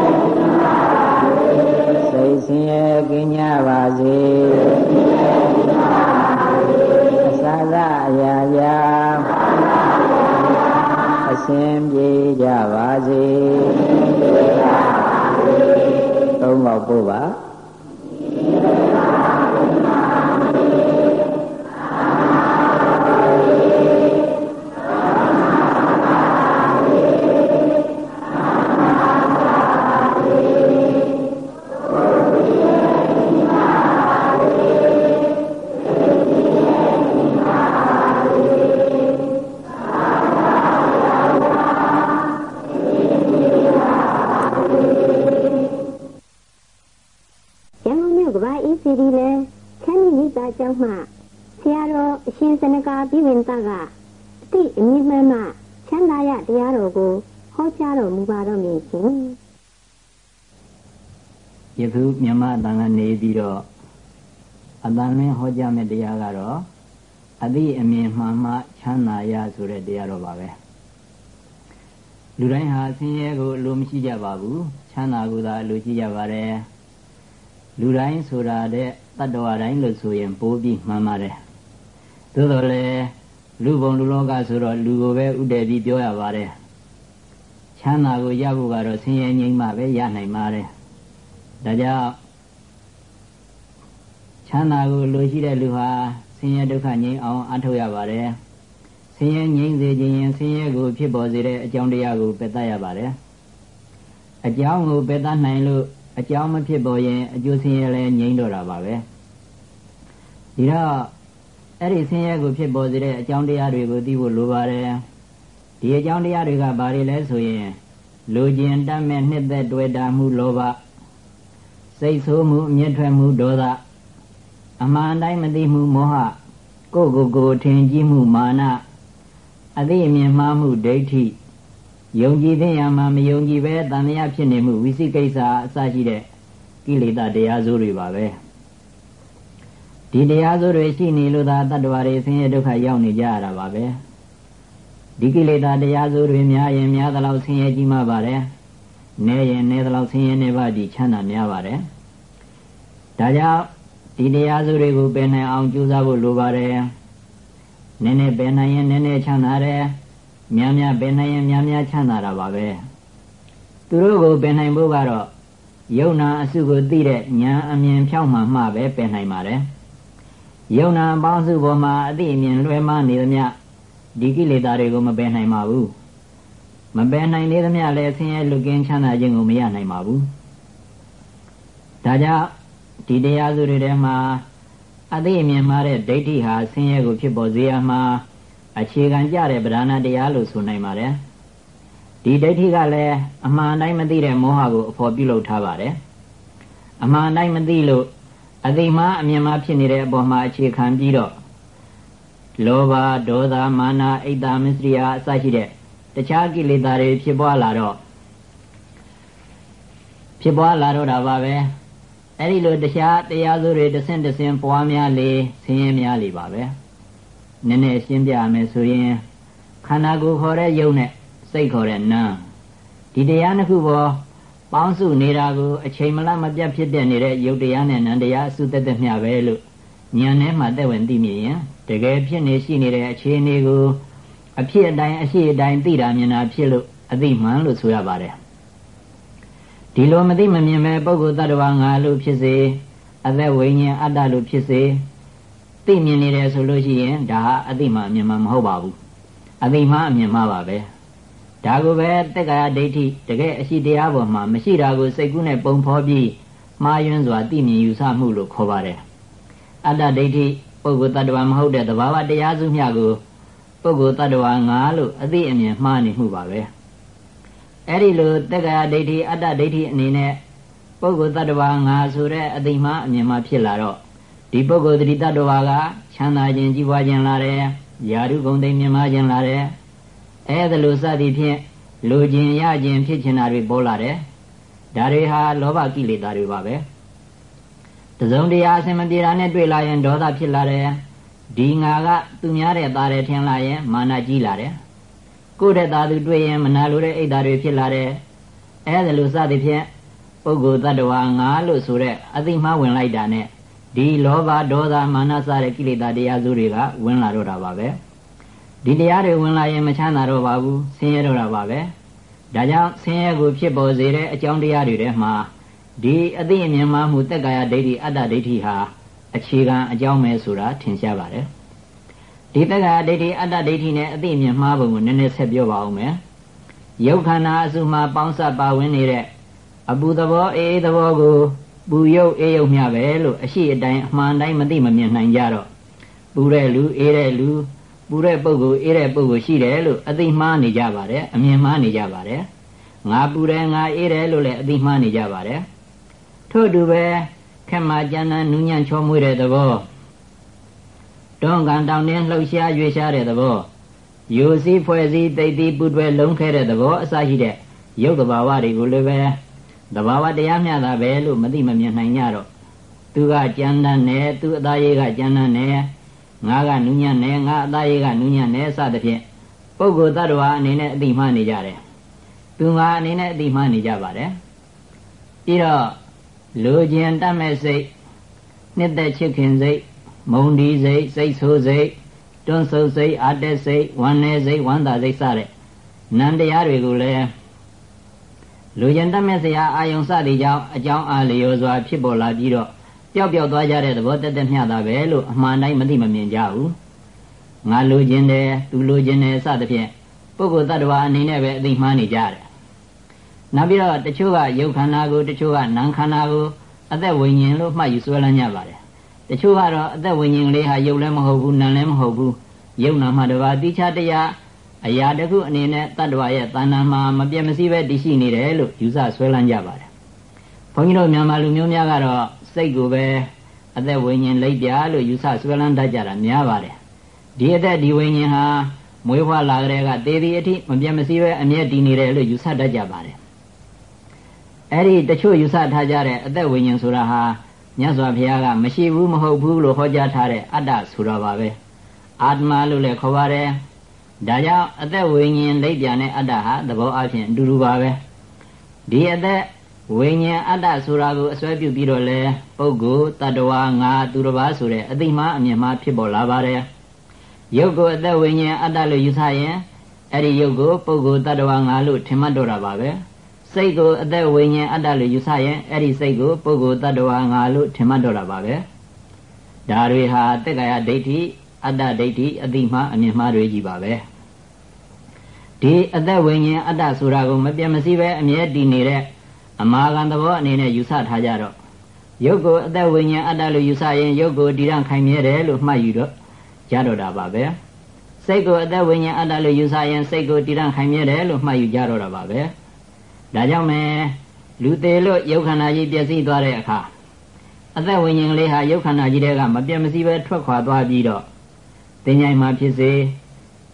ဆင်းရဲကိုအလိုမရှိကြပါဘူးချမ်းသာကိုသာအလိုရှိကြပါတယ်လူတိုင်းဆိုတာတဲ့တတ္တဝါတိုင်းလို့ဆိုရင်ပိုးပြီးမှန်ပါတယ်သို့တော်လည်းလူဘုံလူလောကဆိုတော့လူကိုပဲဥတည်ပြီးပြောရပါတယ်ချမ်းသာကိုရဖို့ကတော့ဆင်းရဲငြိမ်းမှပဲရနိုင်ပါတယ်ဒါကြောင့်ချမ်းသာကိုလိုရှိတဲ့လူဟာဆင်းရဲဒုက္ခငြိမ်းအောင်အထောက်ရပါတယ် ဆင်းရဲငြိမ်းစေခြင်းရင်ဆင်းရဲကိုဖြစ်ပေါ်စေတဲ့အကြောင်းတရားကိုပယ်တတ်ရပါတယ်အကြောင်းကိုပယ်တတ်နိုင်လို့အကြောင်းမဖြစ်ပေါ်ရင်အကျိုးဆင်းရဲလည်းငြိမ်းတော့တာပါပဲဒီတော့အဲ့ဒီဆင်းရဲကိုဖြစ်ပေါ်စေတဲ့အကြောင်းတရားတွေကိုသိဖို့လိုပါတယ်ဒီအကြောင်းတရားတွေကဘာတွေလဲဆိုရင်လူကျင်တတ်မဲ့နှစ်သက်တွေ့တာမှုလောဘစိတ်ဆိုးမှုအမျက်ထွက်မှုဒေါသအမှန်တိုင်းမသိမှုမောဟကိုယ်ကိုယ်ကိုထင်ကြီးမှုမာန အသိအမြင်မှားမှုဒိဋ္ဌိယုံကြည်တဲ့ရမှာမယုံကြည်ပဲတန်မြတ်ဖြစ်နေမှုဝိသိကိစ္စအစရှိတဲ့ကိလေသာတရားစိုးတွေပါပဲ။ဒီတရားစိုးတွေရှိနေလို့သာတတ္တဝါတွေဆင်းရဲဒုက္ခရောက်နေကြရတာပါပဲဒီကိလေသာတရားစိုးတွေများရင်များသလောက်ဆင်းရဲကြီးမှပါတယ်နည်းရင်နည်းသလောက်ဆင်းရဲနေပါဒီချမ်းသာများပါတယ်ဒါကြောင့်ဒီတရားစိုးတွေကိုပယ်နိုင်အောင်ကြိုးစားဖို့လိုပါတယ် နည်းနည်းပယ်နိုင်ရင်နည်းနည်းချမ်းသာတယ်များများပယ်နိုင်ရင်များများချမ်းသာတာပါပဲသူတို့ကိုပယ်နိုင်ဖို့ကတော့ယုံနာအစုကိုသိတဲ့ဉာဏ်အမြင်ဖြောင့်မှမှပဲပယ်နိုင်ပါတယ်ယုံနာပေါင်းစုပေါ်မှာအသိအမြင်လွှဲမနေသမျှဒီကိလေသာတွေကိုမပယ်နိုင်ပါဘူးမပယ်နိုင်နေသမျှလည်းဆင်းရဲလွတ်ကင်းချမ်းသာခြင်းကိုမရနိုင်ပါဘူးဒါကြောင့်ဒီတရားစုတွေထဲမှာ အသိအမြင်မှားတဲ့ဒိဋ္ဌိဟာဆင်းရဲကိုဖြစ်ပေါ်စေရမှာအခြေခံကြတဲ့ဗဒနာတရားလို့ဆိုနိုင်ပါတယ်ဒီဒိဋ္ဌိကလည်းအမှန်တိုင်းမသိတဲ့မောဟကိုအဖော်ပြုလုပ်ထားပါတယ်အမှန်တိုင်းမသိလို့အသိမှအမြင်မှဖြစ်နေတဲ့အပေါ်မှာအခြေခံပြီးတော့လောဘဒေါသမာနအိတ်တာမစ္စရိယအစရှိတဲ့တခြားကိလေသာတွေဖြစ်ပွားလာတော့ဖြစ်ပွားလာတော့တာပါပဲ အဲ့ဒီလိုတခြားတရားစုတွေတဆင့်တဆင့်ပွားများလေဆင်းရဲများလေပါပဲနည်းနည်းရှင်းပြမယ်ဆိုရင်ခန္ဓာကိုယ်ခေါ်တဲ့ယုံနဲ့စိတ်ခေါ်တဲ့နာဒီတရားနှစ်ခုပေါ်ပေါင်းစုနေတာကိုအချိန်မလမပြတ်ဖြစ်တဲ့နေတဲ့ယုတ်တရားနဲ့နန္တရားအစုသက်သက်မျှပဲလို့ဉာဏ်ထဲမှာတက်ဝင်သိမြင်ရင်တကယ်ဖြစ်နေရှိနေတဲ့အခြေအနေကိုအဖြစ်အတိုင်းအရှိအတိုင်းသိတာမြင်တာဖြစ်လို့အသိမှန်လို့ဆိုရပါတယ် ဒီလိုမသိမမြင်ပဲပုဂ္ဂိုလ်တ attva ငါလို့ဖြစ်စေအသက်ဝိညာဉ်အတ္တလို့ဖြစ်စေသိမြင်နေတယ်ဆိုလို့ရှိရင်ဒါဟာအသိမှအမြင်မှမဟုတ်ပါဘူးအသိမှအမြင်မှပါပဲဒါကိုပဲတက်ကာယဒိဋ္ဌိတကယ်အရှိတရားပေါ်မှာမရှိတာကိုစိတ်ကူးနဲ့ပုံဖော်ပြီးမှားယွင်းစွာသိမြင်ယူဆမှုလို့ခေါ်ပါတယ်အတ္တဒိဋ္ဌိပုဂ္ဂိုလ်တ attva မဟုတ်တဲ့သဘာဝတရားစုမျှကိုပုဂ္ဂိုလ်တ attva ငါလို့အသိအမြင်မှားနေမှုပါပဲ အဲ့ဒီလိုတက်ကာယဒိဋ္ဌိအတ္တဒိဋ္ဌိအနေနဲ့ပုဂ္ဂိုလ်တ attva ငါဆိုတဲ့အသိမှအမြင်မှဖြစ်လာတော့ဒီပုဂ္ဂိုလ်တတိတ attva ကချမ်းသာခြင်းကြီးပွားခြင်းလာတယ်ယာရုဂုံသိမြင်မှခြင်းလာတယ်အဲဒါလိုစသည်ဖြင့်လူကျင်ရခြင်းဖြစ်ချင်တာတွေပေါ်လာတယ်ဒါတွေဟာလောဘကိလေသာတွေပါပဲတစုံတရာအစင်မပြေတာနဲ့တွေ့လာရင်ဒေါသဖြစ်လာတယ်ဒီငါကသူများတဲ့သားတယ်ထင်လာရင်မာနကြီးလာတယ် ကိုယ်တဲ့သာသူတွေ့ရင်မနာလိုတဲ့အိတ်ဓာတွေဖြစ်လာတယ်အဲဒါလိုစသည်ဖြင့်ပုဂ္ဂိုလ်တ attva ငါလို့ဆိုတဲ့အသိမှဝင်လိုက်တာနဲ့ဒီလောဘဒေါသမာနစတဲ့ကိလေသာတရားစုတွေကဝင်လာတော့တာပါပဲဒီတရားတွေဝင်လာရင်မချမ်းသာတော့ပါဘူးဆင်းရဲတော့တာပါပဲဒါကြောင့်ဆင်းရဲကိုဖြစ်ပေါ်စေတဲ့အကြောင်းတရားတွေထဲမှာဒီအသိအမြင်မှမှုတက်ကာယဒိဋ္ဌိအတ္တဒိဋ္ဌိဟာအခြေခံအကြောင်းပဲဆိုတာထင်ရှားပါတယ် ဒီတက်ကာယဒိဋ္ဌိအတ္တဒိဋ္ဌိနဲ့အသိအမြင်မှားပုံကိုနည်းနည်းဆက်ပြောပါဦးမယ်ယုတ်ခန္ဓာအစုမှာပေါင်းစပ်ပါဝင်နေတဲ့အပူသဘောအေးအေးသဘောကိုပူရုပ်အေးရုပ်မျှပဲလို့အရှိအတိုင်းအမှန်တိုင်းမသိမမြင်နိုင်ကြတော့ပူတဲ့လူအေးတဲ့လူပူတဲ့ပုဂ္ဂိုလ်အေးတဲ့ပုဂ္ဂိုလ်ရှိတယ်လို့အသိမှားနေကြပါတယ်အမြင်မှားနေကြပါတယ်ငါပူတယ်ငါအေးတယ်လို့လည်းအသိမှားနေကြပါတယ်ထို့အတူပဲခက်မှကျမ်းမ်းနူးညံ့ချောမွေ့တဲ့သဘော တွန်းကန်တောင်းတင်းလှုပ်ရှားရွေရှားတဲ့သဘောယူစည်းဖွဲ့စည်းတိတ်တိပူတွဲလုံးခဲတဲ့သဘောအစရှိတဲ့ရုပ်တဘာဝတွေကိုလည်းပဲတဘာဝတရားမျှတာပဲလို့မသိမမြင်နိုင်ကြတော့သူကကြမ်းတမ်းနေသူအသားရေးကကြမ်းတမ်းနေငါကနူးညံ့နေငါအသားရေးကနူးညံ့နေစသဖြင့်ပုဂ္ဂိုလ်တ attva အနေနဲ့အတိမှနေကြတယ်သူငါအနေနဲ့အတိမှနေကြပါတယ်ပြီးတော့လူကျင်တတ်မဲ့စိတ်နှစ်သက်ချစ်ခင်စိတ် မုံဒီစိတ်စိတ်ဆိုးစိတ်တွန်းဆုပ်စိတ်အာတက်စိတ်ဝမ်းနေစိတ်ဝမ်းသာစိတ်စတဲ့နံတရားတွေကိုလည်းလူကျင်တတ်မဲ့စရာအာယုံစသည်ကြောင့်အကြောင်းအားလျော်စွာဖြစ်ပေါ်လာပြီးတော့ပျောက်ပျောက်သွားကြတဲ့သဘောတက်တက်မျှတာပဲလို့အမှန်တိုင်းမသိမမြင်ကြဘူးငါလူကျင်တယ်သူလူကျင်တယ်စသဖြင့်ပုဂ္ဂိုလ်တ attva အနေနဲ့ပဲအသိမှန်းနေကြတယ်နောက်ပြီးတော့တချို့ကယုတ်ခန္ဓာကိုတချို့ကနာမ်ခန္ဓာကိုအသက်ဝိညာဉ်လို့မှတ်ယူဆွဲလန်းကြပါတယ် တချို့ကတော့အသက်ဝိညာဉ်လေးဟာယုတ်လည်းမဟုတ်ဘူးနာမ်လည်းမဟုတ်ဘူးယုတ်နာမှတပါတိချတရားအရာတခုအနေနဲ့တ attva ရဲ့တဏ္ဍာမှာမပြတ်မစည်းပဲတည်ရှိနေတယ်လို့ယူဆဆွဲလန်းကြပါတယ်ဘုန်းကြီးတို့မြန်မာလူမျိုးများကတော့စိတ်ကိုပဲအသက်ဝိညာဉ်လိပ်ပြလို့ယူဆဆွဲလန်းတတ်ကြတာများပါတယ်ဒီအသက်ဒီဝိညာဉ်ဟာမွေးဖွားလာကြတဲ့ကတေဒီအထိမပြတ်မစည်းပဲအမြဲတည်နေတယ်လို့ယူဆတတ်ကြပါတယ်အဲ့ဒီတချို့ယူဆထားကြတဲ့အသက်ဝိညာဉ်ဆိုတာဟာ မြတ်စွာဘုရားကမရှိဘူးမဟုတ်ဘူးလို့ဟောကြားထားတဲ့အတ္တဆိုတော့ပါပဲအာတမလို့လည်းခေါ်ပါတယ်ဒါကြောင့်အသက်ဝိညာဉ်လိပ်ပြန်တဲ့အတ္တဟာသဘောအချင်းအတူတူပါပဲဒီအသက်ဝိညာဉ်အတ္တဆိုတာကိုအစွဲပြုပြီးတော့လဲပုဂ္ဂိုလ်တ attva ငါသူတစ်ပါးဆိုတဲ့အသိမှအမြင်မှဖြစ်ပေါ်လာပါတယ်ရုပ်ကိုအသက်ဝိညာဉ်အတ္တလို့ယူဆရင်အဲ့ဒီရုပ်ကိုပုဂ္ဂိုလ်တ attva ငါလို့ထင်မှတ်တော့တာပါပဲ စိတ်ကိုအသက်ဝိညာဉ်အတ္တလို့ယူဆရင်အဲ့ဒီစိတ်ကိုပုဂ္ဂိုလ်တ attva ငါလို့ထင်မှတ်တော့တာပါပဲဒါတွေဟာတက္ကရာဒိဋ္ဌိအတ္တဒိဋ္ဌိအတိမှအမြင်မှားတွေကြီးပါပဲဒီအသက်ဝိညာဉ်အတ္တဆိုတာကိုမပြတ်မစည်းပဲအမြဲတည်နေတဲ့အမာခံသဘောအနေနဲ့ယူဆထားကြတော့ရုပ်ကိုအသက်ဝိညာဉ်အတ္တလို့ယူဆရင်ရုပ်ကိုတည်ရန်ခိုင်မြဲတယ်လို့မှတ်ယူတော့ကြတော့တာပါပဲစိတ်ကိုအသက်ဝိညာဉ်အတ္တလို့ယူဆရင်စိတ်ကိုတည်ရန်ခိုင်မြဲတယ်လို့မှတ်ယူကြတော့တာပါပဲ ဒါကြောင့်မဲလူသေးလို့ယုတ်ခန္ဓာကြီးပျက်စီးသွားတဲ့အခါအသက်ဝိညာဉ်ကလေးဟာယုတ်ခန္ဓာကြီးတဲ့ကမပြတ်မစည်းပဲထွက်ခွာသွားပြီးတော့တင်ញိုင်မှာဖြစ်စေ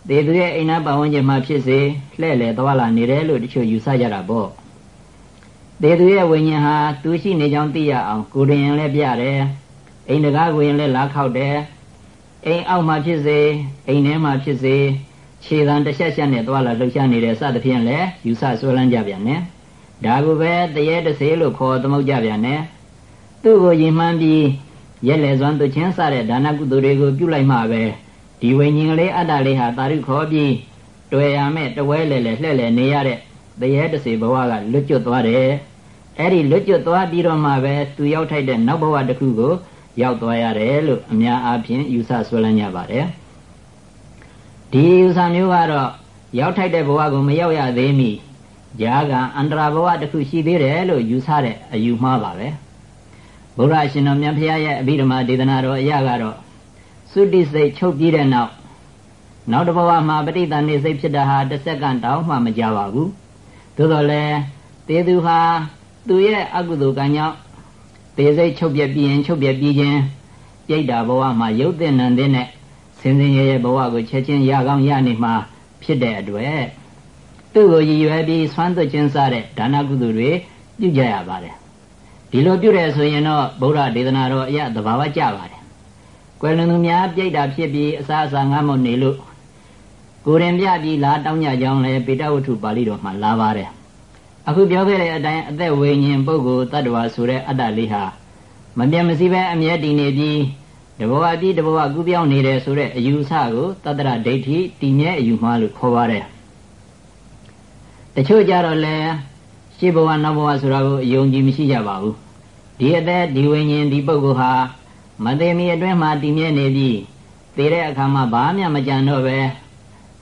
သေသူရဲ့အိမ်နာပတ်ဝန်းကျင်မှာဖြစ်စေလှဲ့လေသွားလာနေတယ်လို့တချို့ယူဆကြတာပေါ့သေသူရဲ့ဝိညာဉ်ဟာသူရှိနေကြောင်းသိရအောင်ကိုယ်ရင်လည်းပြတယ်အိမ်တကားကိုရင်လည်းလာခောက်တယ်အိမ်အောက်မှာဖြစ်စေအိမ်ထဲမှာဖြစ်စေ ခြေတံတစ်ချက်ချက်နဲ့သွားလာလှုပ်ရှားနေတဲ့စသဖြင့်လည်းယူဆဆွဲလန်းကြပြန်တယ်ဒါကိုပဲတရေတစေလို့ခေါ်သမုတ်ကြပြန်တယ်သူ့ကိုယင်မှန်းပြီးရက်လေစွမ်းသူချင်းစတဲ့ဒါနကုသိုလ်တွေကိုပြုလိုက်မှပဲဒီဝိညာဉ်ကလေးအတ္တလေးဟာတာရုခေါ်ပြီးတွေ့ရမဲ့တဝဲလေလေလှဲ့လေနေရတဲ့တရေတစေဘဝကလွတ်ကျွတ်သွားတယ်အဲ့ဒီလွတ်ကျွတ်သွားပြီးတော့မှပဲသူရောက်ထိုက်တဲ့နောက်ဘဝတစ်ခုကိုရောက်သွားရတယ်လို့အများအားဖြင့်ယူဆဆွဲလန်းကြပါတယ် ဒီယူဆမျိုးကတော့ရောက်ထိုက်တဲ့ဘဝကိုမရောက်ရသေးမီဂျာကအန္တရာဘဝတစ်ခုရှိသေးတယ်လို့ယူဆတဲ့အယူမှားပါပဲဘုရားရှင်တော်မြတ်ဖရာရဲ့အဘိဓမ္မာဒေသနာတော်အရာကတော့သုတိစိတ်ချုပ်ပြီးတဲ့နောက်နောက်တစ်ဘဝမှာပဋိသန္ဓေစိတ်ဖြစ်တာဟာတစ်စက္ကန့်တောင်မှမကြပါဘူးသို့တော်လည်းသေသူဟာသူရဲ့အကုသိုလ်ကံကြောင့်သေစိတ်ချုပ်ပြပြီးရင်ချုပ်ပြပြီးခြင်းပြိတ္တာဘဝမှာရုပ်တဲ့နံတဲ့နဲ့ စင်စင်ရဲရဲဘဝကိုချက်ချင်းရကောင်းရနေမှာဖြစ်တဲ့အတွက်သူ့ကိုရည်ရွယ်ပြီးဆွမ်းသွခြင်းစတဲ့ဒါနကုသိုလ်တွေပြုကြရပါတယ်ဒီလိုပြုတယ်ဆိုရင်တော့ဗုဒ္ဓဒေသနာတော်အရသဘာဝကျပါတယ်ကွယ်လွန်သူများပြိတ္တာဖြစ်ပြီးအစာအစာငတ်မနေလို့ကိုရင်ပြပြီးလာတောင်းကြကြောင်းလဲပေတဝတ္ထုပါဠိတော်မှာလာပါတယ်အခုပြောခဲ့တဲ့အတိုင်းအသက်ဝိညာဉ်ပုဂ္ဂိုလ်တ attva ဆိုတဲ့အတ္တလေးဟာမပြတ်မစီပဲအမြဲတည်နေပြီး တဘောအပြီးတဘောကူးပြောင်းနေတယ်ဆိုတဲ့အယူဆကိုတတ္တရဒိဋ္ဌိတည်မြဲအယူမှားလို့ခေါ်ပါတယ်တချို့ကြတော့လဲရှေးဘဝနောက်ဘဝဆိုတာကိုအယုံကြည်မရှိကြပါဘူးဒီအသက်ဒီဝိညာဉ်ဒီပုဂ္ဂိုလ်ဟာမသိမီအတွင်းမှာတည်မြဲနေပြီးသေတဲ့အခါမှာဘာမှမကြံတော့ပဲ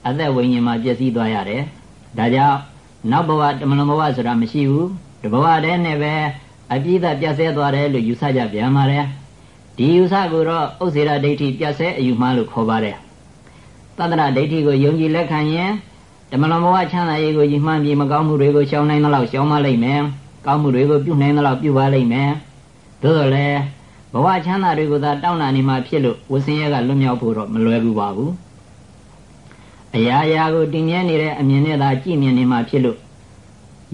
အသက်ဝိညာဉ်မှာပျက်စီးသွားရတယ်ဒါကြောင့်နောက်ဘဝတမလွန်ဘဝဆိုတာမရှိဘူးတဘဝတည်းနဲ့ပဲအပြည့်အပြတ်ဆဲသွားတယ်လို့ယူဆကြပြန်ပါတယ် ဒီယူဆကိုတော့ဥစ္စေရဒိဋ္ဌိပြတ်ဆဲအယူမှားလို့ခေါ်ပါတယ်သတ္တရဒိဋ္ဌိကိုယုံကြည်လက်ခံရင်ဓမ္မလွန်ဘဝချမ်းသာရေးကိုယဉ်မှန်ပြီးမကောင်းမှုတွေကိုရှောင်နိုင်သလောက်ရှောင်မလိုက်မယ်ကောင်းမှုတွေကိုပြုနိုင်သလောက်ပြုပါလိမ့်မယ်သို့တော်လည်းဘဝချမ်းသာတွေကိုသာတောင်းတနေမှဖြစ်လို့ဝဆင်းရဲကလွတ်မြောက်ဖို့တော့မလွယ်ဘူးပါဘူးအရာရာကိုတည်မြဲနေတဲ့အမြင်နဲ့သာကြည့်မြင်နေမှဖြစ်လို့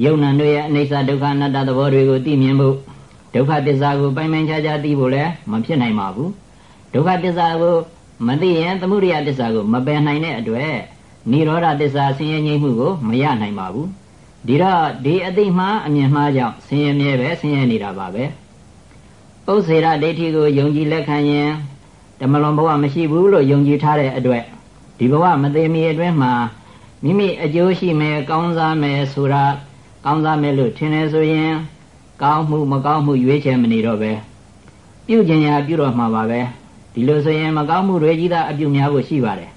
ယုံနံတို့ရဲ့အနိစ္စဒုက္ခအနတ္တသဘောတွေကိုသိမြင်ဖို့ ဒုက္ခသစ္စာကိုပိုင်ပိုင်ခြားခြားသိဖို့လည်းမဖြစ်နိုင်ပါဘူးဒုက္ခသစ္စာကိုမသိရင်သမုဒိယသစ္စာကိုမပယ်နိုင်တဲ့အတွက်និရောဓသစ္စာဆင်းရဲငြိမ်းမှုကိုမရနိုင်ပါဘူးဒီတော့ဒီအသိမှအမြင်မှားကြောင့်ဆင်းရဲမြဲပဲဆင်းရဲနေတာပါပဲဥစ္စေရဒိဋ္ဌိကိုယုံကြည်လက်ခံရင်ဓမ္မလွန်ဘဝမရှိဘူးလို့ယုံကြည်ထားတဲ့အတွက်ဒီဘဝမသေးမီအတွင်းမှာမိမိအကျိုးရှိမယ်ကောင်းစားမယ်ဆိုတာကောင်းစားမယ်လို့ထင်တယ်ဆိုရင် ကောင်းမှုမကောင်းမှုရွေးချယ်မနေတော့ပဲပြုကျင်ရာပြုတော့မှာပါပဲဒီလိုဆိုရင်မကောင်းမှုတွေကြီးသာအပြုများဖို့ရှိပါတယ်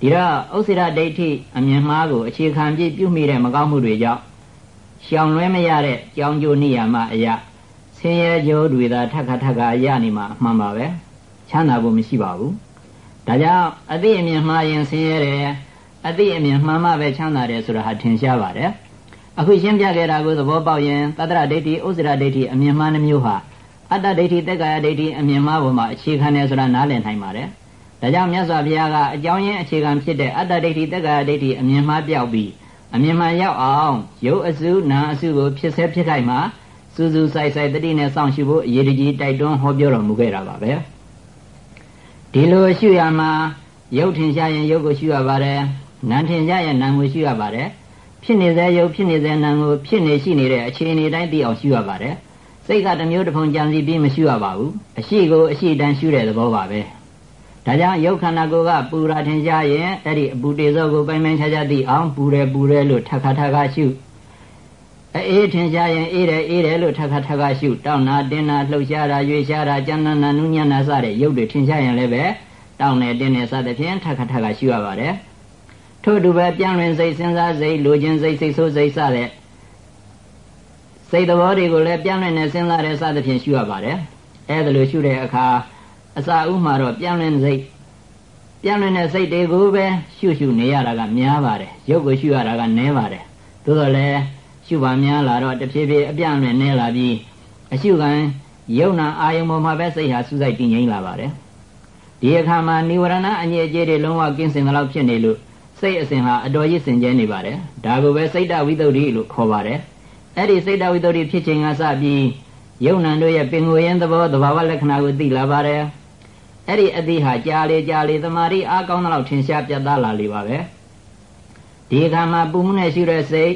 ဒီတော့ဥစ္စေရဒိဋ္ဌိအမြင်မှားကိုအခြေခံပြီးပြုမိတဲ့မကောင်းမှုတွေကြောင့်ရှောင်လွဲမရတဲ့ကြောင်းကျိုးနိယာမအရာဆင်းရဲကြိုးတွေသာထက်ခါထက်ခါရနေမှာအမှန်ပါပဲချမ်းသာဖို့မရှိပါဘူးဒါကြောင့်အသိအမြင်မှားရင်ဆင်းရဲတယ်အသိအမြင်မှန်မှပဲချမ်းသာတယ်ဆိုတာဟာထင်ရှားပါတယ် အခုရှင်းပြခဲ့တာကိုသဘောပေါက်ရင်တတ္တရဒိဋ္ဌိဥစ္စရဒိဋ္ဌိအမြင်မှားနှမျိုးဟာအတ္တဒိဋ္ဌိတက်ကာယဒိဋ္ဌိအမြင်မှားပေါ်မှာအခြေခံတယ်ဆိုတာနားလည်နိုင်ပါတယ်ဒါကြောင့်မြတ်စွာဘုရားကအကြောင်းရင်းအခြေခံဖြစ်တဲ့အတ္တဒိဋ္ဌိတက်ကာယဒိဋ္ဌိအမြင်မှားပြောက်ပြီးအမြင်မှန်ရောက်အောင်ရုပ်အစုနာအစုကိုဖြစ်ဆဲဖြစ်ခိုက်မှာစူးစူးဆိုင်ဆိုင်တတိနဲ့စောင့်ရှုဖို့အရေးတကြီးတိုက်တွန်းဟောပြောတော်မူခဲ့တာပါပဲဒီလိုရှုရမှာရုပ်ထင်ရှားရင်ရုပ်ကိုရှုရပါတယ်နာမ်ထင်ရှားရင်နာမ်ကိုရှုရပါတယ် ဖြစ်နေစေရုပ်ဖြစ်နေစေနာမ်ကိုဖြစ်နေရှိနေတဲ့အခြေအနေတိုင်းသိအောင်ရှုရပါတယ်စိတ်ကတစ်မျိုးတစ်ဖုံကြံစီပြီးမရှုရပါဘူးအရှိကိုအရှိတန်းရှုတဲ့သဘောပါပဲဒါကြောင့်ယုတ်ခန္ဓာကိုယ်ကပူရာထင်ရှားရင်အဲ့ဒီအပူတေဇောကိုပိုင်ပိုင်ခြားခြားသိအောင်ပူတယ်ပူတယ်လို့ထပ်ခါထပ်ခါရှုအေးထင်ရှားရင်အေးတယ်အေးတယ်လို့ထပ်ခါထပ်ခါရှုတောင်းနာတင်းနာလှုပ်ရှားတာရွေ့ရှားတာကြမ်းနာနာနူးညံ့တာစတဲ့ရုပ်တွေထင်ရှားရင်လည်းပဲတောင်းနေတင်းနေစသဖြင့်ထပ်ခါထပ်ခါရှုရပါတယ် ထို့တူပဲပြန်လွင်စိတ်စဉ်းစားစိတ်လိုခြင်းစိတ်စိတ်ဆိုးစိတ်စတဲ့စိတ်သဘောတွေကိုလည်းပြန်လွင်နေစဉ်းစားတဲ့စသဖြင့်ရှုရပါတယ်အဲဒါလိုရှုတဲ့အခါအစာဥမှာတော့ပြန်လွင်စိတ်ပြန်လွင်တဲ့စိတ်တွေကိုပဲရှုရှုနေရတာကများပါတယ်ရုပ်ကိုရှုရတာကနည်းပါတယ်သို့တော်လည်းရှုပါများလာတော့တဖြည်းဖြည်းအပြန်လွင်နေလာပြီးအရှုခံယုံနာအာယုံပေါ်မှာပဲစိတ်ဟာစူးစိုက်တည်ငြိမ်လာပါတယ်ဒီအခါမှာនិဝရဏအငြိအကျေးတွေလုံးဝကင်းစင်သလောက်ဖြစ်နေလို့ စိတ်အစဉ်ဟာအတော်ကြီးစင်ကြဲနေပါတယ်ဒါကိုပဲစိတ်တဝိတ္တုလို့ခေါ်ပါတယ်အဲ့ဒီစိတ်တဝိတ္တုဖြစ်ခြင်းကစပြီးယုံနံတို့ရဲ့ပင်ကိုယ်ရင်သဘောသဘာဝလက္ခဏာကိုသိလာပါတယ်အဲ့ဒီအသိဟာကြာလေကြာလေတမာရီအားကောင်းတဲ့လောက်ထင်ရှားပြတ်သားလာလေပါပဲဒီအခါမှာပူမှုနဲ့ရှုတဲ့စိတ်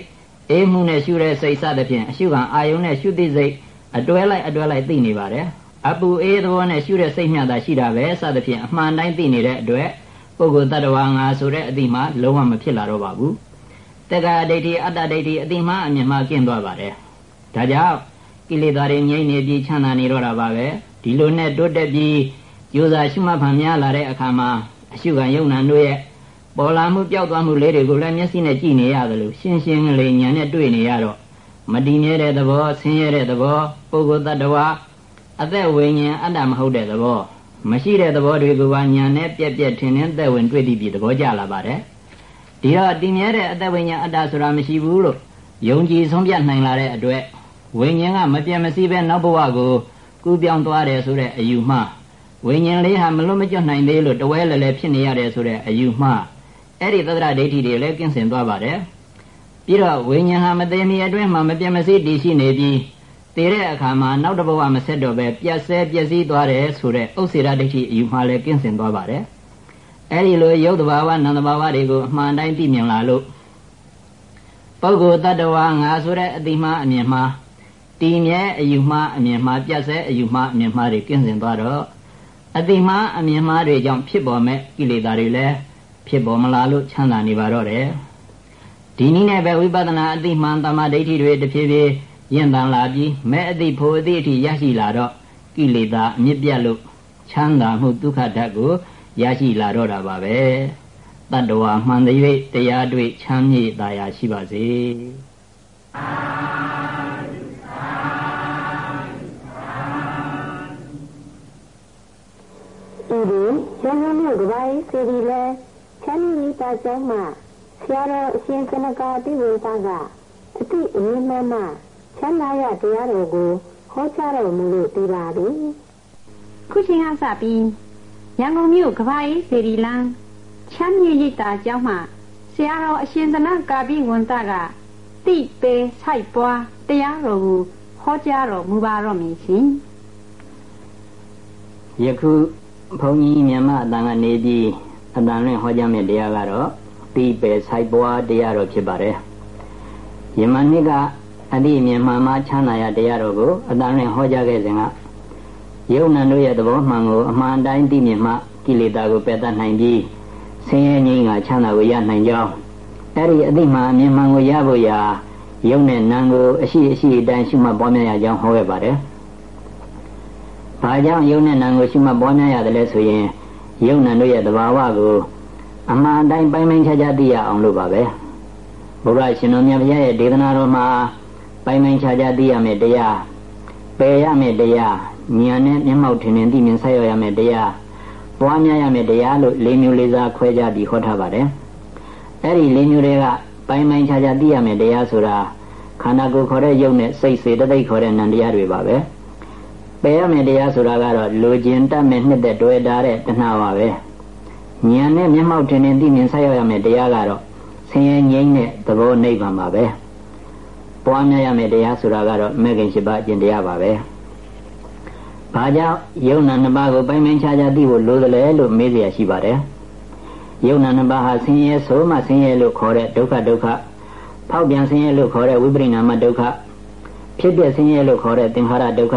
အေးမှုနဲ့ရှုတဲ့စိတ်စသဖြင့်အရှုခံအာယုန်နဲ့ရှုသိစိတ်အတွဲလိုက်အတွဲလိုက်သိနေပါတယ်အပူအေးသဘောနဲ့ရှုတဲ့စိတ်မျှတာရှိတာပဲစသဖြင့်အမှန်တိုင်းသိနေတဲ့အတွက် ပုဂ္ဂိုလ်တ attva ငါဆိုတဲ့အတိမှလုံးဝမဖြစ်လာတော့ပါဘူးတက္ကဒိဋ္ဌိအတ္တဒိဋ္ဌိအတိမှအမြင်မှကျင့်သွားပါတယ်ဒါကြောင့်ကိလေသာတွေငြိမ့်နေပြီးချမ်းသာနေတော့တာပါပဲဒီလိုနဲ့တိုးတက်ပြီးကြိုးစားရှုမှတ်ဖန်များလာတဲ့အခါမှာအရှုခံယုံနာတို့ရဲ့ပေါ်လာမှုပျောက်သွားမှုလေးတွေကိုလည်းမျက်စိနဲ့ကြည့်နေရတယ်လို့ရှင်းရှင်းလေးဉာဏ်နဲ့တွေ့နေရတော့မတည်မြဲတဲ့သဘောဆင်းရဲတဲ့သဘောပုဂ္ဂိုလ်တ attva အသက်ဝိညာဉ်အတ္တမဟုတ်တဲ့သဘော မရှိတဲ့သဘောတွေကိုပါညာနဲ့ပြက်ပြက်ထင်ထင်သက်ဝင်တွေ့သည့်ပြီးသဘောကျလာပါတယ်ဒီတော့တည်မြဲတဲ့အတ္တဝိညာဉ်အတ္တဆိုတာမရှိဘူးလို့ယုံကြည်ဆုံးဖြတ်နိုင်လာတဲ့အတွက်ဝိညာဉ်ကမပြတ်မစည်းပဲနောက်ဘဝကိုကူးပြောင်းသွားတယ်ဆိုတဲ့အယူမှားဝိညာဉ်လေးဟာမလွတ်မကျွတ်နိုင်သေးလို့တဝဲလဲလဲဖြစ်နေရတယ်ဆိုတဲ့အယူမှားအဲ့ဒီသဒ္ဒရာဒိဋ္ဌိတွေလည်းကင်းစင်သွားပါတယ်ပြီးတော့ဝိညာဉ်ဟာမသိမီအတွင်းမှာမပြတ်မစည်းတည်ရှိနေပြီး တည်တဲ့အခါမှာနောက်တစ်ဘဝမဆက်တော့ပဲပြက်ဆဲပြက်စီးသွားတယ်ဆိုတဲ့ဥစ္စေရဒိဋ္ဌိအယူမှားလည်းကင်းစင်သွားပါတယ်အဲ့ဒီလိုရုပ်တဘာဝနံတဘာဝတွေကိုအမှန်တိုင်းသိမြင်လာလို့ပုဂ္ဂိုလ်တ attva ငါဆိုတဲ့အတိမှအမြင်မှာတည်မြဲအယူမှအမြင်မှာပြတ်ဆဲအယူမှအမြင်မှာတွေကင်းစင်သွားတော့အတိမှအမြင်မှာတွေကြောင့်ဖြစ်ပေါ်မဲ့ကိလေသာတွေလည်းဖြစ်ပေါ်မလာလို့ချမ်းသာနေပါတော့တယ်ဒီနည်းနဲ့ပဲဝိပဿနာအတိမှန်တမဒိဋ္ဌိတွေတဖြည်းဖြည်း ရင့်တန်လာပြီးမဲ့အတိဖို့အတိအထိရရှိလာတော့ကိလေသာအမြင့်ပြတ်လို့ချမ်းသာမှုဒုက္ခဓာတ်ကိုရရှိလာတော့တာပါပဲတတ္တဝါမှန်တဲ့တရားတွေ့ချမ်းမြေ့သာယာရှိပါစေဒီဒီရန်ကုန်မြို့ကပိုင်းစီဒီလဲချမ်းမြေ့တာကျောင်းမှာဆရာတော်အရှင်ကနကာတိဝေသကအတိအမြင့်မှ မှချမ်းသာရတရားတော်ကိုဟောကြားတော်မူလို့သိပါပြီခုချိန်ကစပြီးရန်ကုန်မြို့ကဘာရေးစေရီလန်းချမ်းမြေရိပ်တာကျောင်းမှာဆရာတော်အရှင်သနကာပိဝန်တကတိပေဆိုင်ပွားတရားတော်ကိုဟောကြားတော်မူပါတော့မည်ရှင်ယခုဘုန်းကြီးမြန်မာအတန်ကနေပြီးအတန်နဲ့ဟောကြားမယ့်တရားကတော့တိပေဆိုင်ပွားတရားတော်ဖြစ်ပါတယ်ယမနှစ်က အတိမြန်မာမှာချမ်းသာရတရားတော်ကိုအတန်နဲ့ဟောကြားခဲ့စဉ်ကယုံနံတို့ရဲ့သဘောမှန်ကိုအမှန်တိုင်းသိမြင်မှကိလေသာကိုပယ်တတ်နိုင်ပြီးဆင်းရဲငြိမ်းကချမ်းသာကိုရနိုင်ကြောင်းအဲ့ဒီအတိမှအမြင်မှန်ကိုရဖို့ရာယုံနဲ့နံကိုအရှိအရှိအတိုင်းရှုမှတ်ပွားများရကြောင်းဟောခဲ့ပါတယ်။ဘာကြောင့်ယုံနဲ့နံကိုရှုမှတ်ပွားများရတယ်လဲဆိုရင်ယုံနံတို့ရဲ့သဘာဝကိုအမှန်တိုင်းပိုင်းပိုင်းခြားခြားသိရအောင်လို့ပါပဲ။ဘုရားရှင်တော်မြတ်ဘုရားရဲ့ဒေသနာတော်မှာ ပိုင်းပိုင်းခြားခြားသိရမယ်တရားပယ်ရမယ်တရားဉာဏ်နဲ့မျက်မှောက်ထင်ထင်သိမြင်ဆက်ရရမယ်တရားပွားများရမယ်တရားလို့၄မျိုးလေးစားခွဲခြားပြီးဟောထားပါတယ်အဲ့ဒီ၄မျိုးတွေကပိုင်းပိုင်းခြားခြားသိရမယ်တရားဆိုတာခန္ဓာကိုယ်ခေါ်တဲ့ယုတ်နဲ့စိတ်စေတသိက်ခေါ်တဲ့နံတရားတွေပါပဲပယ်ရမယ်တရားဆိုတာကတော့လူကျင်တတ်မဲ့နှစ်သက်တွေ့တာတဲ့တဏှာပါပဲဉာဏ်နဲ့မျက်မှောက်ထင်ထင်သိမြင်ဆက်ရရမယ်တရားကတော့ဆင်းရဲငြိမ်းတဲ့သဘောနိဗ္ဗာန်ပါပဲ ပွားများရမယ်တရားဆိုတာကတော့မဲ့ခင်ရှိပါအကျင့်တရားပါပဲ။ဘာကြောင့်ယုံနာနှစ်ပါးကိုပိုင်းပိုင်းခြားခြားသိဖို့လိုသလဲလို့မေးเสียရှိပါတယ်။ယုံနာနှစ်ပါးဟာဆင်းရဲဆိုမှဆင်းရဲလို့ခေါ်တဲ့ဒုက္ခဒုက္ခဖောက်ပြန်ဆင်းရဲလို့ခေါ်တဲ့ဝိပရိနာမဒုက္ခဖြစ်ပြဆင်းရဲလို့ခေါ်တဲ့သင်္ခါရဒုက္ခ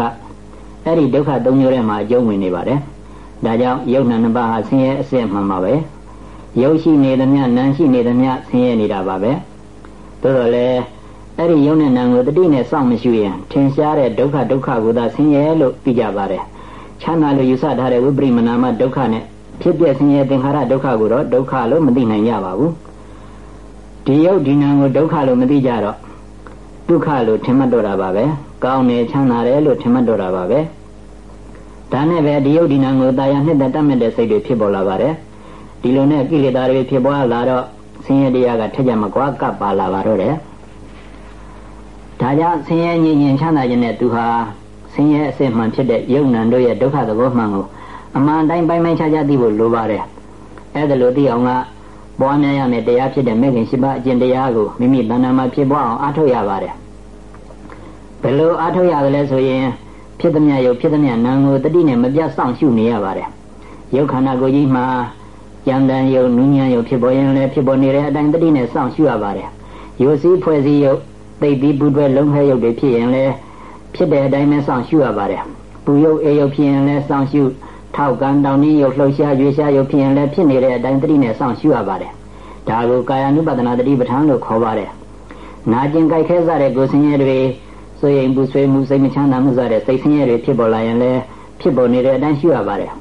အဲ့ဒီဒုက္ခသုံးမျိုးထဲမှာအကျုံးဝင်နေပါတယ်။ဒါကြောင့်ယုံနာနှစ်ပါးဟာဆင်းရဲအစစ်မှန်ပါပဲ။ယုံရှိနေသမျှနာရှိနေသမျှဆင်းရဲနေတာပါပဲ။သို့တော်လည်း အဲ့ဒီယုံနဲ့နာကိုတတိနဲ့စောင့်မရှိရင်ထင်ရှားတဲ့ဒုက္ခဒုက္ခကိုသာဆင်းရဲလို့သိကြပါတယ်ချမ်းသာလို့ယူဆထားတဲ့ဝိပရိမနာမဒုက္ခနဲ့ဖြစ်ပြဆင်းရဲသင်္ခါရဒုက္ခကိုတော့ဒုက္ခလို့မသိနိုင်ကြပါဘူးဒီယုတ်ဒီနာကိုဒုက္ခလို့မသိကြတော့ဒုက္ခလို့ထင်မှတ်တော့တာပါပဲကောင်းတယ်ချမ်းသာတယ်လို့ထင်မှတ်တော့တာပါပဲဒါနဲ့ပဲဒီယုတ်ဒီနာကိုတာယာနှစ်သက်တတ်မဲ့တဲ့စိတ်တွေဖြစ်ပေါ်လာပါတယ်ဒီလိုနဲ့ကိလေသာတွေဖြစ်ပေါ်လာတော့ဆင်းရဲတရားကထက်ကြမကွာကပ်ပါလာပါတော့တယ် ဒါကြောင့်ဆင်းရဲငြိမ်ငြိမ်ချမ်းသာခြင်းနဲ့သူဟာဆင်းရဲအစစ်မှန်ဖြစ်တဲ့ယုံနံတို့ရဲ့ဒုက္ခသဘောမှန်ကိုအမှန်တိုင်းပိုင်းပိုင်းခြားခြားသိဖို့လိုပါတယ်။အဲဒါလိုသိအောင်ကပွားများရမယ်တရားဖြစ်တဲ့မေခင်ရှိပါအကျင့်တရားကိုမိမိတဏ္ဍာမှာဖြစ်ပွားအောင်အားထုတ်ရပါတယ်။ဘယ်လိုအားထုတ်ရသလဲဆိုရင်ဖြစ်သမျှယုတ်ဖြစ်သမျှနာမ်ကိုတတိနဲ့မပြတ်စောင့်ရှုနေရပါတယ်။ယုတ်ခန္ဓာကိုယ်ကြီးမှာကြံတန်ယုတ်နူးညံ့ယုတ်ဖြစ်ပေါ်ရင်လည်းဖြစ်ပေါ်နေတဲ့အတိုင်းတတိနဲ့စောင့်ရှုရပါတယ်။ယုတ်စည်းဖွဲ့စည်းယုတ် သိပြီးပူတွဲလုံးခဲရုပ်တွေဖြစ်ရင်လည်းဖြစ်တဲ့အတိုင်းပဲစောင့်ရှုရပါတယ်ပူရုပ်အေရုပ်ဖြစ်ရင်လည်းစောင့်ရှုထောက်ကန်တောင်းနှင်းရုပ်လှုပ်ရှားရွေးရှားရုပ်ဖြစ်ရင်လည်းဖြစ်နေတဲ့အတိုင်းတတိနဲ့စောင့်ရှုရပါတယ်ဒါကိုကာယ ानु ပဒနာတတိပဋ္ဌာန်းလို့ခေါ်ပါတယ်နာကျင်ကြိုက်ခဲစားတဲ့ကိုယ်ဆင်းရဲတွေဆိုရင်ပူဆွေးမှုစိတ်မချမ်းသာမှုစတဲ့စိတ်ဆင်းရဲတွေဖြစ်ပေါ်လာရင်လည်းဖြစ်ပေါ်နေတဲ့အတိုင်းရှုရပါတယ်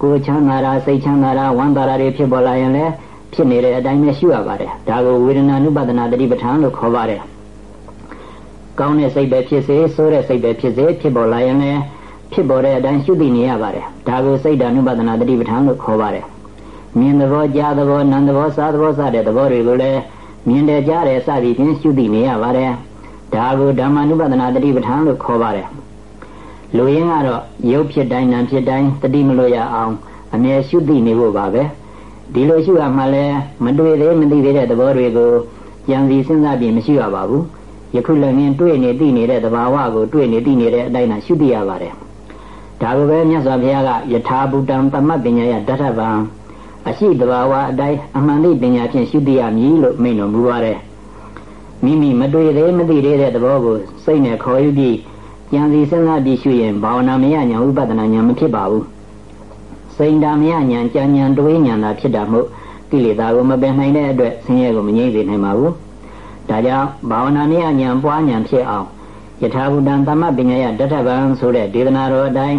ကိုယ်ချမ်းသာတာစိတ်ချမ်းသာတာဝမ်းသာတာတွေဖြစ်ပေါ်လာရင်လည်းဖြစ်နေတဲ့အတိုင်းပဲရှုရပါတယ်ဒါကိုဝေဒနာ ानु ပဒနာတတိပဋ္ဌာန်းလို့ခေါ်ပါတယ် ကောင်းတဲ့စိတ်ပဲဖြစ်စေဆိုးတဲ့စိတ်ပဲဖြစ်စေဖြစ်ပေါ်လာရင်လည်းဖြစ်ပေါ်တဲ့အတိုင်းရှုသိနေရပါတယ်ဒါကိုစိတ်ဓာနုပဒနာတတိပဋ္ဌာန်လို့ခေါ်ပါတယ်မြင်သဘောကြားသဘောနာမ်သဘောစားသဘောစတဲ့သဘောတွေကိုလည်းမြင်တယ်ကြားတယ်စသည်ဖြင့်ရှုသိနေရပါတယ်ဒါကိုဓမ္မနုပဒနာတတိပဋ္ဌာန်လို့ခေါ်ပါတယ်လူရင်းကတော့ရုပ်ဖြစ်တိုင်းနာမ်ဖြစ်တိုင်းတတိမလို့ရအောင်အမြဲရှုသိနေဖို့ပါပဲဒီလိုရှုရမှလည်းမတွေ့သေးမသိသေးတဲ့သဘောတွေကိုကြံစီစဉ်းစားပြီးမရှိရပါဘူး ယခုလည်းငင်းတွေ့နေသိနေတဲ့သဘာဝကိုတွေ့နေသိနေတဲ့အတိုင်းသာရှုသိရပါတယ်ဒါကိုပဲမြတ်စွာဘုရားကယထာဘူတံပမတ်ပညာယဓာတဗံအရှိတဘာဝအတိုင်းအမှန်သိပညာဖြင့်ရှုသိရမည်လို့မိန့်တော်မူပါတယ်မိမိမတွေ့သေးမသိသေးတဲ့သဘောကိုစိတ်နဲ့ခေါ်ယူပြီးဉာဏ်စီစဉ်းစားပြီးရှုရင်ဘာဝနာမယဉာဏ်ဥပဒနာဉာဏ်မဖြစ်ပါဘူးစိန်တာမယဉာဏ်ကြံဉာဏ်တွေးဉာဏ်သာဖြစ်တာမို့ကိလေသာကိုမပယ်နိုင်တဲ့အတွက်ဆင်းရဲကိုမငြိမ့်စေနိုင်ပါဘူး ဒါကြောင့်ဘာဝနာမယဉာဏ်ပွားဉာဏ်ဖြစ်အောင်ယထာဘုဒ္ဓံသမ္မပညာယတထဗံဆိုတဲ့ဒေသနာတော်အတိုင်း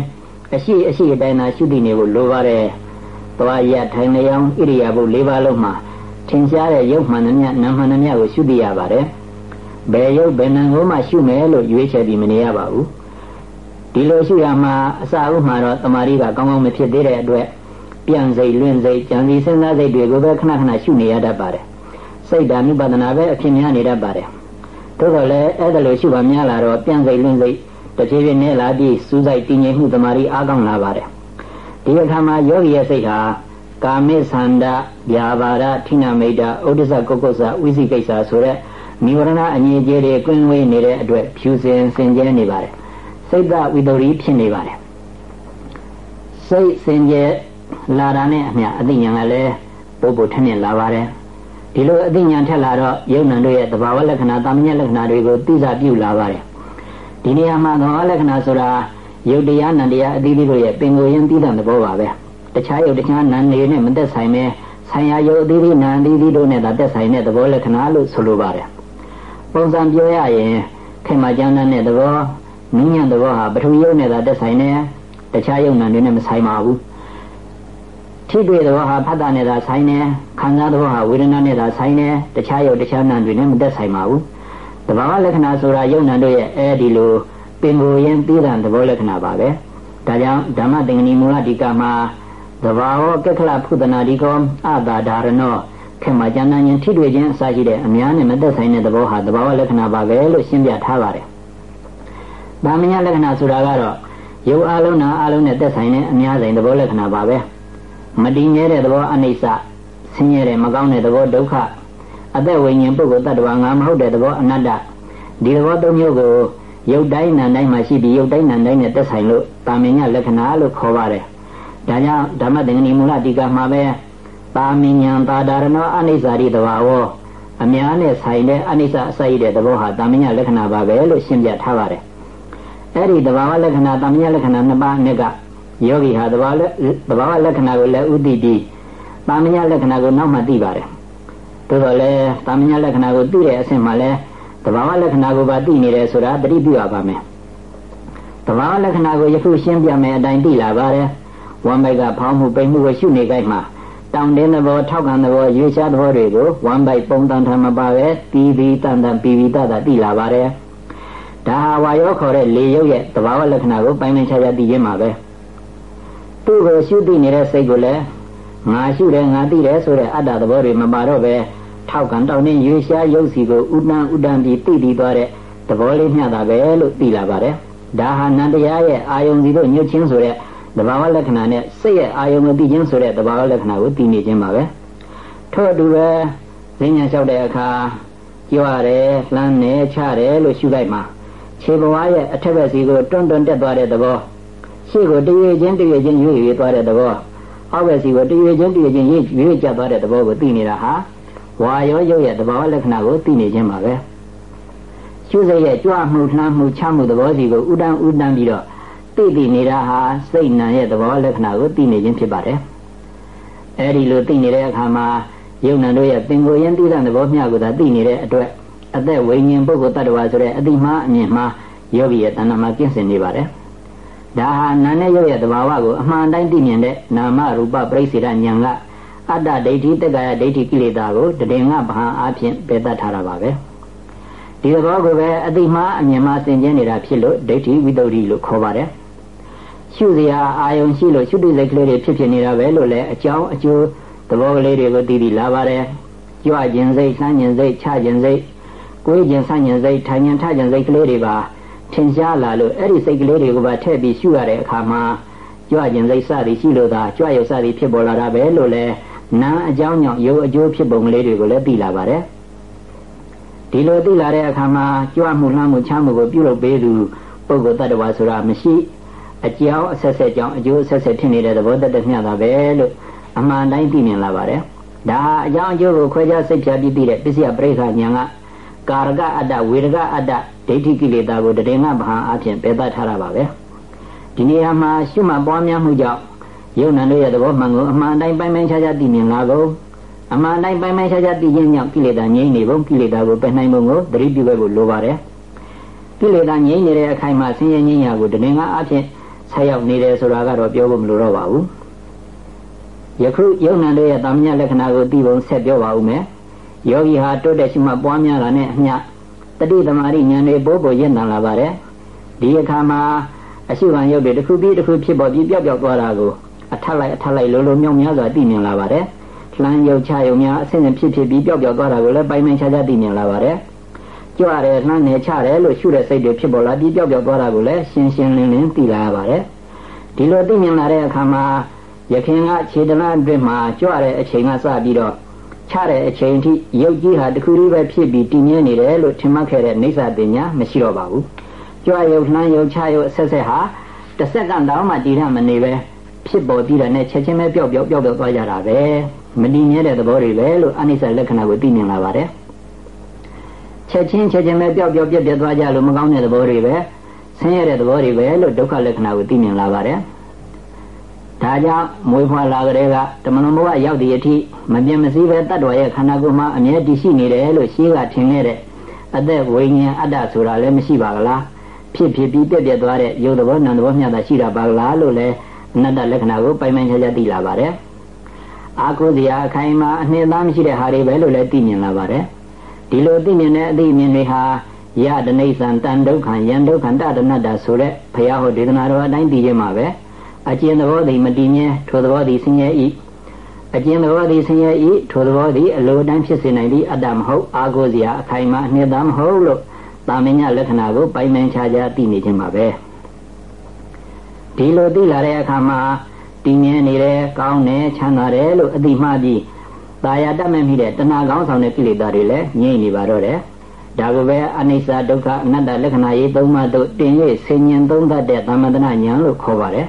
အရှိအရှိအတိုင်းသာရှုတည်နေဖို့လိုပါတယ်။သွားရထိုင်လျောင်းဣရိယာပု၄ပါးလုံးမှာထင်ရှားတဲ့ရုပ်မှန်သမျှနာမ်မှန်သမျှကိုရှုတည်ရပါတယ်။ဘယ်ရုပ်ဘယ်နာမ်ကိုမှရှုမယ်လို့ရွေးချယ်ပြီးမနေရပါဘူး။ဒီလိုရှုရမှာအစာဥမှာတော့တမာရီကကောင်းကောင်းမဖြစ်သေးတဲ့အတွက်ပြန်စိတ်လွင့်စိတ်ကြံစည်စဉ်းစားစိတ်တွေကိုပဲခဏခဏရှုနေရတတ်ပါတယ်။ စိတ်ဓာမိပဒနာပဲအဖြစ်များနေတတ်ပါတယ်။သို့တော်လည်းအဲ့ဒါလိုရှုပါများလာတော့ပြန်စိတ်လွင့်စိတ်တဖြည်းဖြည်းနဲ့လာပြီးစူးစိုက်တည်ငြိမ်မှုတမာရီအားကောင်းလာပါတယ်ဒီအခါမှာယောဂီရဲ့စိတ်ဟာကာမိသန္တာဗျာပါဒထိနာမိတ်တာဥဒ္ဒစကုက္ကုစဝိသိကိစ္စဆိုတဲ့နိဝရဏအငြိအကျေးတွေကင်းဝေးနေတဲ့အတွက်ဖြူစင်စင်ကြဲနေပါတယ်စိတ်တဝိတ္တရီဖြစ်နေပါတယ်စိတ်စင်ကြဲလာတာနဲ့အမျှအသိဉာဏ်ကလည်းပို့ပို့ထင်းထင်းလာပါတယ် ဒီလိုအသိဉာဏ်ထက်လာတော့ယုံနံတို့ရဲ့သဘာဝလက္ခဏာတာမညလက္ခဏာတွေကိုသိစာပြုလာပါတယ်ဒီနေရာမှာသဘာဝလက္ခဏာဆိုတာယုတ်တရားနံတရားအသီးသီးတို့ရဲ့ပင်ကိုယ်ရင်းသိတဲ့သဘောပါပဲတခြားယုတ်တခြားနံနေနဲ့မသက်ဆိုင်ပဲဆိုင်ရာယုတ်အသီးသီးနံအသီးသီးတို့နဲ့သာသက်ဆိုင်တဲ့သဘောလက္ခဏာလို့ဆိုလိုပါတယ်ပုံစံပြောရရင်ခေမကျမ်းတဲ့သဘောနုညံ့သဘောဟာပထဝီယုတ်နဲ့သာသက်ဆိုင်တယ်တခြားယုတ်နံတွေနဲ့မဆိုင်ပါဘူး ထိတွေ့သဘောဟာဖတ်တာနဲ့သာဆိုင်တယ်ခံစားသဘောဟာဝေဒနာနဲ့သာဆိုင်တယ်တခြားယုတ်တခြားနံတွေနဲ့မသက်ဆိုင်ပါဘူးတဘာဝလက္ခဏာဆိုတာယုံနံတို့ရဲ့အဲဒီလိုပင်ကိုယ်ရင်ပြီးတဲ့သဘောလက္ခဏာပါပဲဒါကြောင့်ဓမ္မသင်္ကနီမူလဒီကမှာသဘာဝကက္ခလဖုဒနာဒီကောအတာဒါရနောခေမကျမ်းနာရင်ထိတွေ့ခြင်းအစရှိတဲ့အများနဲ့မသက်ဆိုင်တဲ့သဘောဟာသဘာဝလက္ခဏာပါပဲလို့ရှင်းပြထားပါတယ်။ဗာမညာလက္ခဏာဆိုတာကတော့ယုတ်အလုံးနာအလုံးနဲ့သက်ဆိုင်တဲ့အများဆိုင်သဘောလက္ခဏာပါပဲ။ မတည်ငြဲတဲ့သဘောအနိစ္စဆင်းရဲတဲ့မကောင်းတဲ့သဘောဒုက္ခအသက်ဝိညာဉ်ပုဂ္ဂိုလ်တ attva ငါမဟုတ်တဲ့သဘောအနတ္တဒီသဘောသုံးမျိုးကိုရုပ်တိုင်းနာတိုင်းမှာရှိပြီးရုပ်တိုင်းနာတိုင်းနဲ့သက်ဆိုင်လို့တာမင်ညလက္ခဏာလို့ခေါ်ပါတယ်။ဒါကြောင့်ဓမ္မသင်္ကနီမူလတိကမှာပဲတာမင်ညာတာဒါရဏောအနိစ္စရိတဘာဝောအများနဲ့ဆိုင်တဲ့အနိစ္စအစိုက်တဲ့သဘောဟာတာမင်ညလက္ခဏာပါပဲလို့ရှင်းပြထားပါတယ်။အဲ့ဒီတဘာဝလက္ခဏာတာမင်ညလက္ခဏာနှစ်ပါးနဲ့က ယောဂီဟာတဘာဝတဘာဝလက္ခဏာကိုလည်းဥတည်ပြီးတာမင်ညလက္ခဏာကိုနောက်မှသိပါတယ်။သို့တော်လည်းတာမညာလက္ခဏာကိုသိတဲ့အဆင့်မှာလည်းတဘာဝလက္ခဏာကိုပါသိနေတယ်ဆိုတာတတိပြုရပါမယ်တဘာဝလက္ခဏာကိုယခုရှင်းပြမယ်အတိုင်းသိလာပါတယ်ဝမ်ဘိုက်ကဖောင်းမှုပိန်မှုကိုရှုနေကြမှာတောင်တင်းသဘောထောက်ခံသဘောရွေးရှားသဘောတွေကိုဝမ်ဘိုက်ပုံတန်ထမပါပဲတီးပြီးတန်တန်ပြီးပြီးတတသိလာပါတယ်ဒါဟာဝါရောခေါ်တဲ့လေရုပ်ရဲ့တဘာဝလက္ခဏာကိုပိုင်းပိုင်းခြားခြားသိခြင်းပါပဲ သူ့ကိုရှုသိနေတဲ့စိတ်ကိုလည်းငါရှုတယ်ငါသိတယ်ဆိုတဲ့အတ္တသဘောတွေမပါတော့ပဲထောက်ကန်တောင်းနှင်းရွေရှားရုပ်စီကိုဥတန်ဥတန်ပြီးသိပြီးသွားတဲ့သဘောလေးမျှတာပဲလို့သိလာပါတယ်ဒါဟာနန္တရားရဲ့အာယုံစီတို့ညှို့ချင်းဆိုတဲ့သဘာဝလက္ခဏာနဲ့စိတ်ရဲ့အာယုံကိုသိချင်းဆိုတဲ့သဘာဝလက္ခဏာကိုသိနေခြင်းပါပဲထို့အတူပဲဈဉ္ညာလျှောက်တဲ့အခါကြွရတယ်လှမ်းနေချတယ်လို့ရှုလိုက်မှာခြေဘဝရဲ့အထက်ဘက်စီကိုတွန်းတွန်းတက်သွားတဲ့သဘော ရှေ့ကိုတရွေချင်းတရွေချင်းရွေ့ရွေ့သွားတဲ့သဘောအောက်ဘက်စီကိုတရွေချင်းတရွေချင်းရွေ့ရွေ့ကျသွားတဲ့သဘောကိုသိနေတာဟာဝါရောရုပ်ရဲ့သဘာဝလက္ခဏာကိုသိနေခြင်းပါပဲရှုစိတ်ရဲ့ကြွမှုနှမ်းမှုချမှုသဘောစီကိုဥဒန်းဥဒန်းပြီးတော့သိသိနေတာဟာစိတ်နံရဲ့သဘောလက္ခဏာကိုသိနေခြင်းဖြစ်ပါတယ်အဲဒီလိုသိနေတဲ့အခါမှာယုံနံတို့ရဲ့ပင်ကိုယ်ရင်သိတဲ့သဘောမျှကိုသာသိနေတဲ့အတွက်အသက်ဝိညာဉ်ပုဂ္ဂိုလ်တ attva ဆိုတဲ့အတိမားအမြင်မှာယောဂီရဲ့တဏ္ဍမှာကျင့်စဉ်နေပါတယ် ဒါဟာနာနဲ့ရုပ်ရဲ့သဘာဝကိုအမှန်တိုင်းသိမြင်တဲ့နာမရူပပရိစ္ဆေဒဉာဏ်ကအတ္တဒိဋ္ဌိတက္ကာယဒိဋ္ဌိကိလေသာကိုတည်ငါဗဟံအဖြစ်ပယ်တတ်ထားတာပါပဲဒီဘောကိုပဲအတိမားအမြင်မှာသင်ကျင်းနေတာဖြစ်လို့ဒိဋ္ဌိဝိတ္တုလို့ခေါ်ပါတယ်ရှုစရာအာယုံရှိလို့ရှုတိစိတ်ကလေးတွေဖြစ်ဖြစ်နေတာပဲလို့လည်းအကြောင်းအကျိုးသဘောကလေးတွေကိုသိသိလာပါတယ်ကြွခြင်းစိတ်ဆန်းခြင်းစိတ်ချခြင်းစိတ်ကိုယ်ခြင်းဆန်းခြင်းစိတ်ထိုင်ခြင်းထခြင်းစိတ်ကလေးတွေပါ ထင်ရှားလာလို့အဲ့ဒီစိတ်ကလေးတွေကိုပါထည့်ပြီးရှုရတဲ့အခါမှာကြွခြင်းစိတ်စသည်ရှိလို့သာကြွရုပ်စသည်ဖြစ်ပေါ်လာတာပဲလို့လည်းနာအကြောင်းကြောင့်ရုပ်အကျိုးဖြစ်ပုံလေးတွေကိုလည်းသိလာပါတယ်ဒီလိုသိလာတဲ့အခါမှာကြွမှုလှမ်းမှုချမ်းမှုကိုပြုလုပ်ပေးသူပုဂ္ဂိုလ်တ attva ဆိုတာမရှိအကြောင်းအဆက်ဆက်ကြောင့်အကျိုးအဆက်ဆက်ဖြစ်နေတဲ့သဘောတတမျှတာပဲလို့အမှန်တိုင်းသိမြင်လာပါတယ်ဒါအကြောင်းအကျိုးကိုခွဲခြားစိတ်ဖြာပြီးပြီးတဲ့ပစ္စယပရိက္ခဉာဏ်ကကာရကအတ္တဝေရကအတ္တဒိဋ္ဌိကိလေသာကိုတည်ငါဗဟံအဖြစ်ပယ်သတ်ထားတာပါပဲဒီနေရာမှာရှုမှတ်ပွားများမှုကြောင့်ယုံနာတို့ရဲ့သဘောမှန်ကိုအမှန်တိုင်းပိုင်းပိုင်းခြားခြားသိမြင်လာကုန်အမှန်တိုင်းပိုင်းပိုင်းခြားခြားသိခြင်းကြောင့်ကိလေသာငြိမ့်နေပုံကိလေသာကိုပယ်နိုင်ပုံကိုသတိပြုဖို့လိုပါတယ်ကိလေသာငြိမ့်နေတဲ့အခိုင်မှာဆင်းရဲငြိမ်းရာကိုတည်ငါအဖြစ်ဆက်ရောက်နေတယ်ဆိုတာကတော့ပြောဖို့မလိုတော့ပါဘူးယခုယုံနာတို့ရဲ့တာမညလက္ခဏာကိုသိပုံဆက်ပြောပါဦးမယ်ယောဂီဟာတိုးတက်ရှိမှပွားများတာနဲ့အမျှ တတိသမารိဉာဏ်တွေပိုးပေါ်ရင့်တန်လာပါတယ်ဒီအခါမှာအရှိခံရုပ်တွေတစ်ခုပြီးတစ်ခုဖြစ်ပေါ်ပြီးပျောက်ပျောက်သွားတာကိုအထက်လိုက်အထက်လိုက်လုံးလုံးမြောင်များစွာသိမြင်လာပါတယ်လှမ်းရုပ်ချရုံများအဆင့်ဆင့်ဖြစ်ဖြစ်ပြီးပျောက်ပျောက်သွားတာကိုလည်းပိုင်ပိုင်ခြားခြားသိမြင်လာပါတယ်ကြွရဲလှမ်းနေချတယ်လို့ရှုတဲ့စိတ်တွေဖြစ်ပေါ်လာပြီးပျောက်ပျောက်သွားတာကိုလည်းရှင်းရှင်းလင်းလင်းသိလာရပါတယ်ဒီလိုသိမြင်လာတဲ့အခါမှာယခင်ကခြေတလားအတွင်းမှာကြွတဲ့အချိန်ကစပြီးတော့ ချတဲ့အချိန်ထိရုပ်ကြီးဟာတခုတည်းပဲဖြစ်ပြီးတည်မြဲနေတယ်လို့ထင်မှတ်ခဲ့တဲ့နေစာပညာမရှိတော့ပါဘူးကြွရုပ်လှမ်းရုပ်ချရုပ်အဆက်ဆက်ဟာတစ်စက္ကန့်တောင်မှတည်ရမနေပဲဖြစ်ပေါ်ပြီးတဲ့နဲ့ချက်ချင်းပဲပျောက်ပျောက်ပျောက်ပျောက်သွားကြတာပဲမတည်မြဲတဲ့သဘောတွေပဲလို့အနိစ္စလက္ခဏာကိုသိမြင်လာပါတယ်ချက်ချင်းချက်ချင်းပဲပျောက်ပျောက်ပြက်ပြက်သွားကြလို့မကောင်းတဲ့သဘောတွေပဲဆင်းရဲတဲ့သဘောတွေပဲလို့ဒုက္ခလက္ခဏာကိုသိမြင်လာပါတယ် ဒါကြောင့်မွေးဖွားလာကြတဲ့ကတမန်တော်ဘုရားရောက်တဲ့အထိမပြင်းမစည်းပဲတတ်တော်ရဲ့ခန္ဓာကိုယ်မှာအမြဲတည်ရှိနေတယ်လို့ရှင်းကထင်ခဲ့တဲ့အသက်ဝိညာဉ်အတ္တဆိုတာလည်းမရှိပါကလားဖြစ်ဖြစ်ပြီးပြက်ပြက်သွားတဲ့ရုပ်သဘောနာမ်သဘောမျှတာရှိတာပါကလားလို့လည်းအနတ္တလက္ခဏာကိုပိုင်ပိုင်ခြားခြားသိလာပါတယ်အာကိုစရာအခိုင်မှာအနှစ်သားမရှိတဲ့ဟာတွေပဲလို့လည်းသိမြင်လာပါတယ်ဒီလိုသိမြင်တဲ့အသိမြင်တွေဟာယတနိစ္စံတန်ဒုက္ခံယံဒုက္ခံတတနတ္တဆိုတဲ့ဘုရားဟောဒေသနာတော်အတိုင်းသိခြင်းမှာပဲ အကျဉ်သဘောသည်မတည်မြဲထိုသဘောသည်ဆင်းရဲ၏အကျဉ်သဘောသည်ဆင်းရဲ၏ထိုသဘောသည်အလိုတန်းဖြစ်စေနိုင်သည့်အတ္တမဟုတ်အာကိုစရာအခိုင်မှာအနှစ်သားမဟုတ်လို့တာမညလက္ခဏာကိုပိုင်ပိုင်ခြားခြားသိနေခြင်းပါပဲဒီလိုသိလာတဲ့အခါမှာတည်မြဲနေတယ်ကောင်းတယ်ချမ်းသာတယ်လို့အတိမှပြီးตาရတတ်မဲ့မိတဲ့တဏှာကောင်းဆောင်တဲ့ကိလေသာတွေလည်းငြိမ့်နေပါတော့တယ်ဒါကပဲအနိစ္စဒုက္ခအနတ္တလက္ခဏာရေးသုံးပါးတို့တင်၍ဆင်ញင်သုံးသတ်တဲ့သမန္တနာဉာဏ်လို့ခေါ်ပါတယ်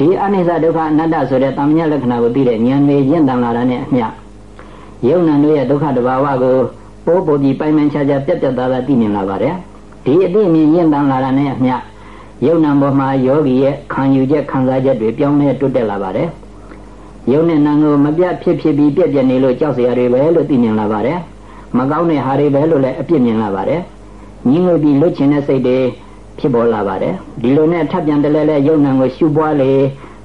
ဒီအနိစ္စဒုက္ခအနတ္တဆိုတဲ့သမညာလက္ခဏာကိုသိတဲ့ဉာဏ်လေးရင့်တန်လာတာနဲ့အမျှယုံနာတို့ရဲ့ဒုက္ခတဘာဝကိုပိုးပိုးပြီးပိုင်ပိုင်ခြားခြားပြတ်ပြတ်သားသားသိမြင်လာပါတယ်ဒီအသိမြင်ရင့်တန်လာတာနဲ့အမျှယုံနာပေါ်မှာယောဂီရဲ့ခံယူချက်ခံစားချက်တွေပြောင်းလဲတိုးတက်လာပါတယ်ယုံနဲ့နာကိုမပြတ်ဖြစ်ဖြစ်ပြီးပြက်ပြက်နေလို့ကြောက်စရာတွေပဲလို့သိမြင်လာပါတယ်မကောင်းတဲ့ဟာတွေပဲလို့လည်းအပြစ်မြင်လာပါတယ်ညီငွေပြီးလွတ်ချင်တဲ့စိတ်တွေ ဖြစ်ပေါ်လာပါတယ်ဒီလိုနဲ့ထပ်ပြန်တလဲလဲယုံနာကိုရှုပွားလေ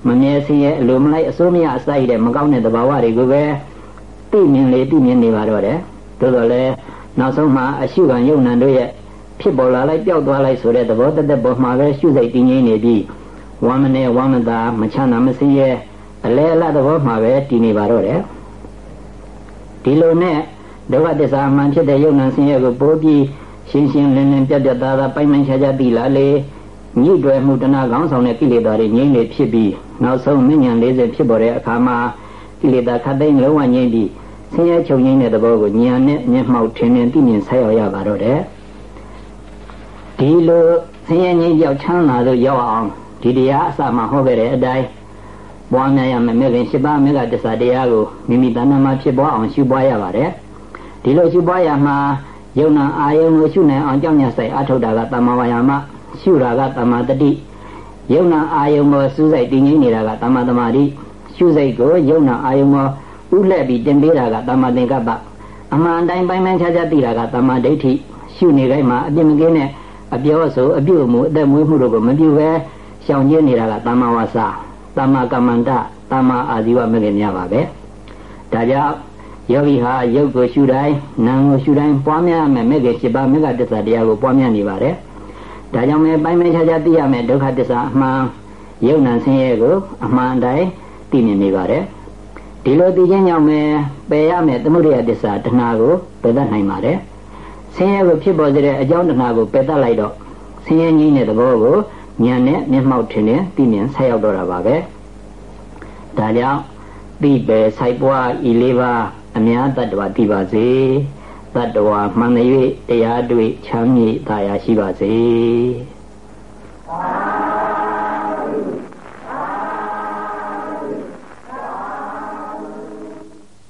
မမြဲစင်းရဲ့အလိုမလိုက်အစိုးမရအစိုက်တဲ့မကောင်းတဲ့သဘာဝတွေကိုပဲသိမြင်လေသိမြင်နေပါတော့တယ်သို့တော်လည်းနောက်ဆုံးမှအရှုခံယုံနာတို့ရဲ့ဖြစ်ပေါ်လာလိုက်ပျောက်သွားလိုက်ဆိုတဲ့သဘောတသက်ပေါ်မှာပဲရှုစိတ်တည်ငြိမ်နေပြီးဝမ်းမနဲ့ဝမ်းမသာမချမ်းသာမစင်းရဲ့အလဲအလတ်သဘောမှာပဲတည်နေပါတော့တယ်ဒီလိုနဲ့ဒုက္ခသစ္စာမှန်ဖြစ်တဲ့ယုံနာဆင်းရဲကိုပိုးပြီး ရှင်းရှင်းလင်းလင်းပြတ်ပြတ်သားသားပိုင်ပိုင်ခြားခြားသိလာလေညှိတွယ်မှုတဏှာကောင်းဆောင်တဲ့ကိလေသာတွေငြိမ့်လေဖြစ်ပြီးနောက်ဆုံးမဉ္ဇဉ်40ဖြစ်ပေါ်တဲ့အခါမှာကိလေသာခတ်သိမ်းလုံးဝငြိမ့်ပြီးဆင်းရဲချုပ်ငြိမ့်တဲ့သဘောကိုဉာဏ်နဲ့မျက်မှောက်ထင်ထင်သိမြင်ဆက်ရောက်ရပါတော့တယ်ဒီလိုဆင်းရဲငြိမ့်ပြောက်ချမ်းသာလို့ရောက်အောင်ဒီတရားအစမှဟောခဲ့တဲ့အတိုင်းပွားများရမယ်မြခင်၈ပါးမြတ်တစ္ဆာတရားကိုမိမိတဏ္ဍာမှာဖြစ်ပွားအောင်ရှုပွားရပါတယ်ဒီလိုရှုပွားရမှာ ယုံနာအာယုံကိုရှုနိုင်အောင်ကြောင့်ညဆိုင်အထုတ်တာကတမ္မာဝါယာမရှုတာကတမ္မာတတိယုံနာအာယုံကိုစူးစိုက်တည်ငြိမ်နေတာကတမ္မာသမာဓိရှုစိတ်ကိုယုံနာအာယုံကိုဥလှည့်ပြီးတင်ပေးတာကတမ္မာသင်္ကပ္ပအမှန်တိုင်းပိုင်းပိုင်းခြားခြားသိတာကတမ္မာဒိဋ္ဌိရှုနေတိုင်းမှာအပြစ်မကင်းတဲ့အပြောဆိုအပြုအမူအသက်မွေးမှုတို့ကိုမပြုဘဲရှောင်ကျဉ်နေတာကတမ္မာဝါစာတမ္မာကမ္မန္တတမ္မာအာဇီဝမဂ္ဂင်များပါပဲဒါကြောင့် ယောဂီဟာရုပ်ကိုရှုတိုင်းနာမ်ကိုရှုတိုင်းပွားများမယ်မေခင်7ပါးမေဃတစ္ဆာတရားကိုပွားများနေပါတယ်။ဒါကြောင့်လည်းပိုင်းပိုင်းခြားခြားသိရမယ်ဒုက္ခတစ္ဆာအမှန်ယုံနာဆင်းရဲကိုအမှန်တိုင်းသိမြင်နေပါတယ်။ဒီလိုသိခြင်းကြောင့်ပဲပယ်ရမယ်သမုဒိယတစ္ဆာတဏှာကိုပယ်တတ်နိုင်ပါတယ်။ဆင်းရဲကိုဖြစ်ပေါ်စေတဲ့အကြောင်းတဏှာကိုပယ်တတ်လိုက်တော့ဆင်းရဲကြီးတဲ့သဘောကိုဉာဏ်နဲ့မျက်မှောက်ထင်နဲ့သိမြင်ဆက်ရောက်တော့တာပါပဲ။ဒါကြောင့်သိပဲစိုက်ပွားဤလေးပါး အများတ attva တည်ပါစေတ attva မှန်၍တရားတွေ့ချမ်းမြေ့သာယာရှိပါစေ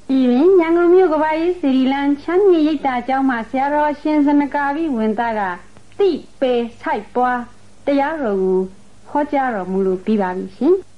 ဒီရင်ရန်ကုန်မြို့ကဘာရေးစီရီလန်ချမ်းမြေ့ရိပ်သာကျောင်းမှာဆရာတော်ရှင်စနကာဝိဝင်သားကတိပေဆိုင်ပွားတရားတော်ကိုဟောကြားတော်မူလို့ပြီးပါပြီရှင်။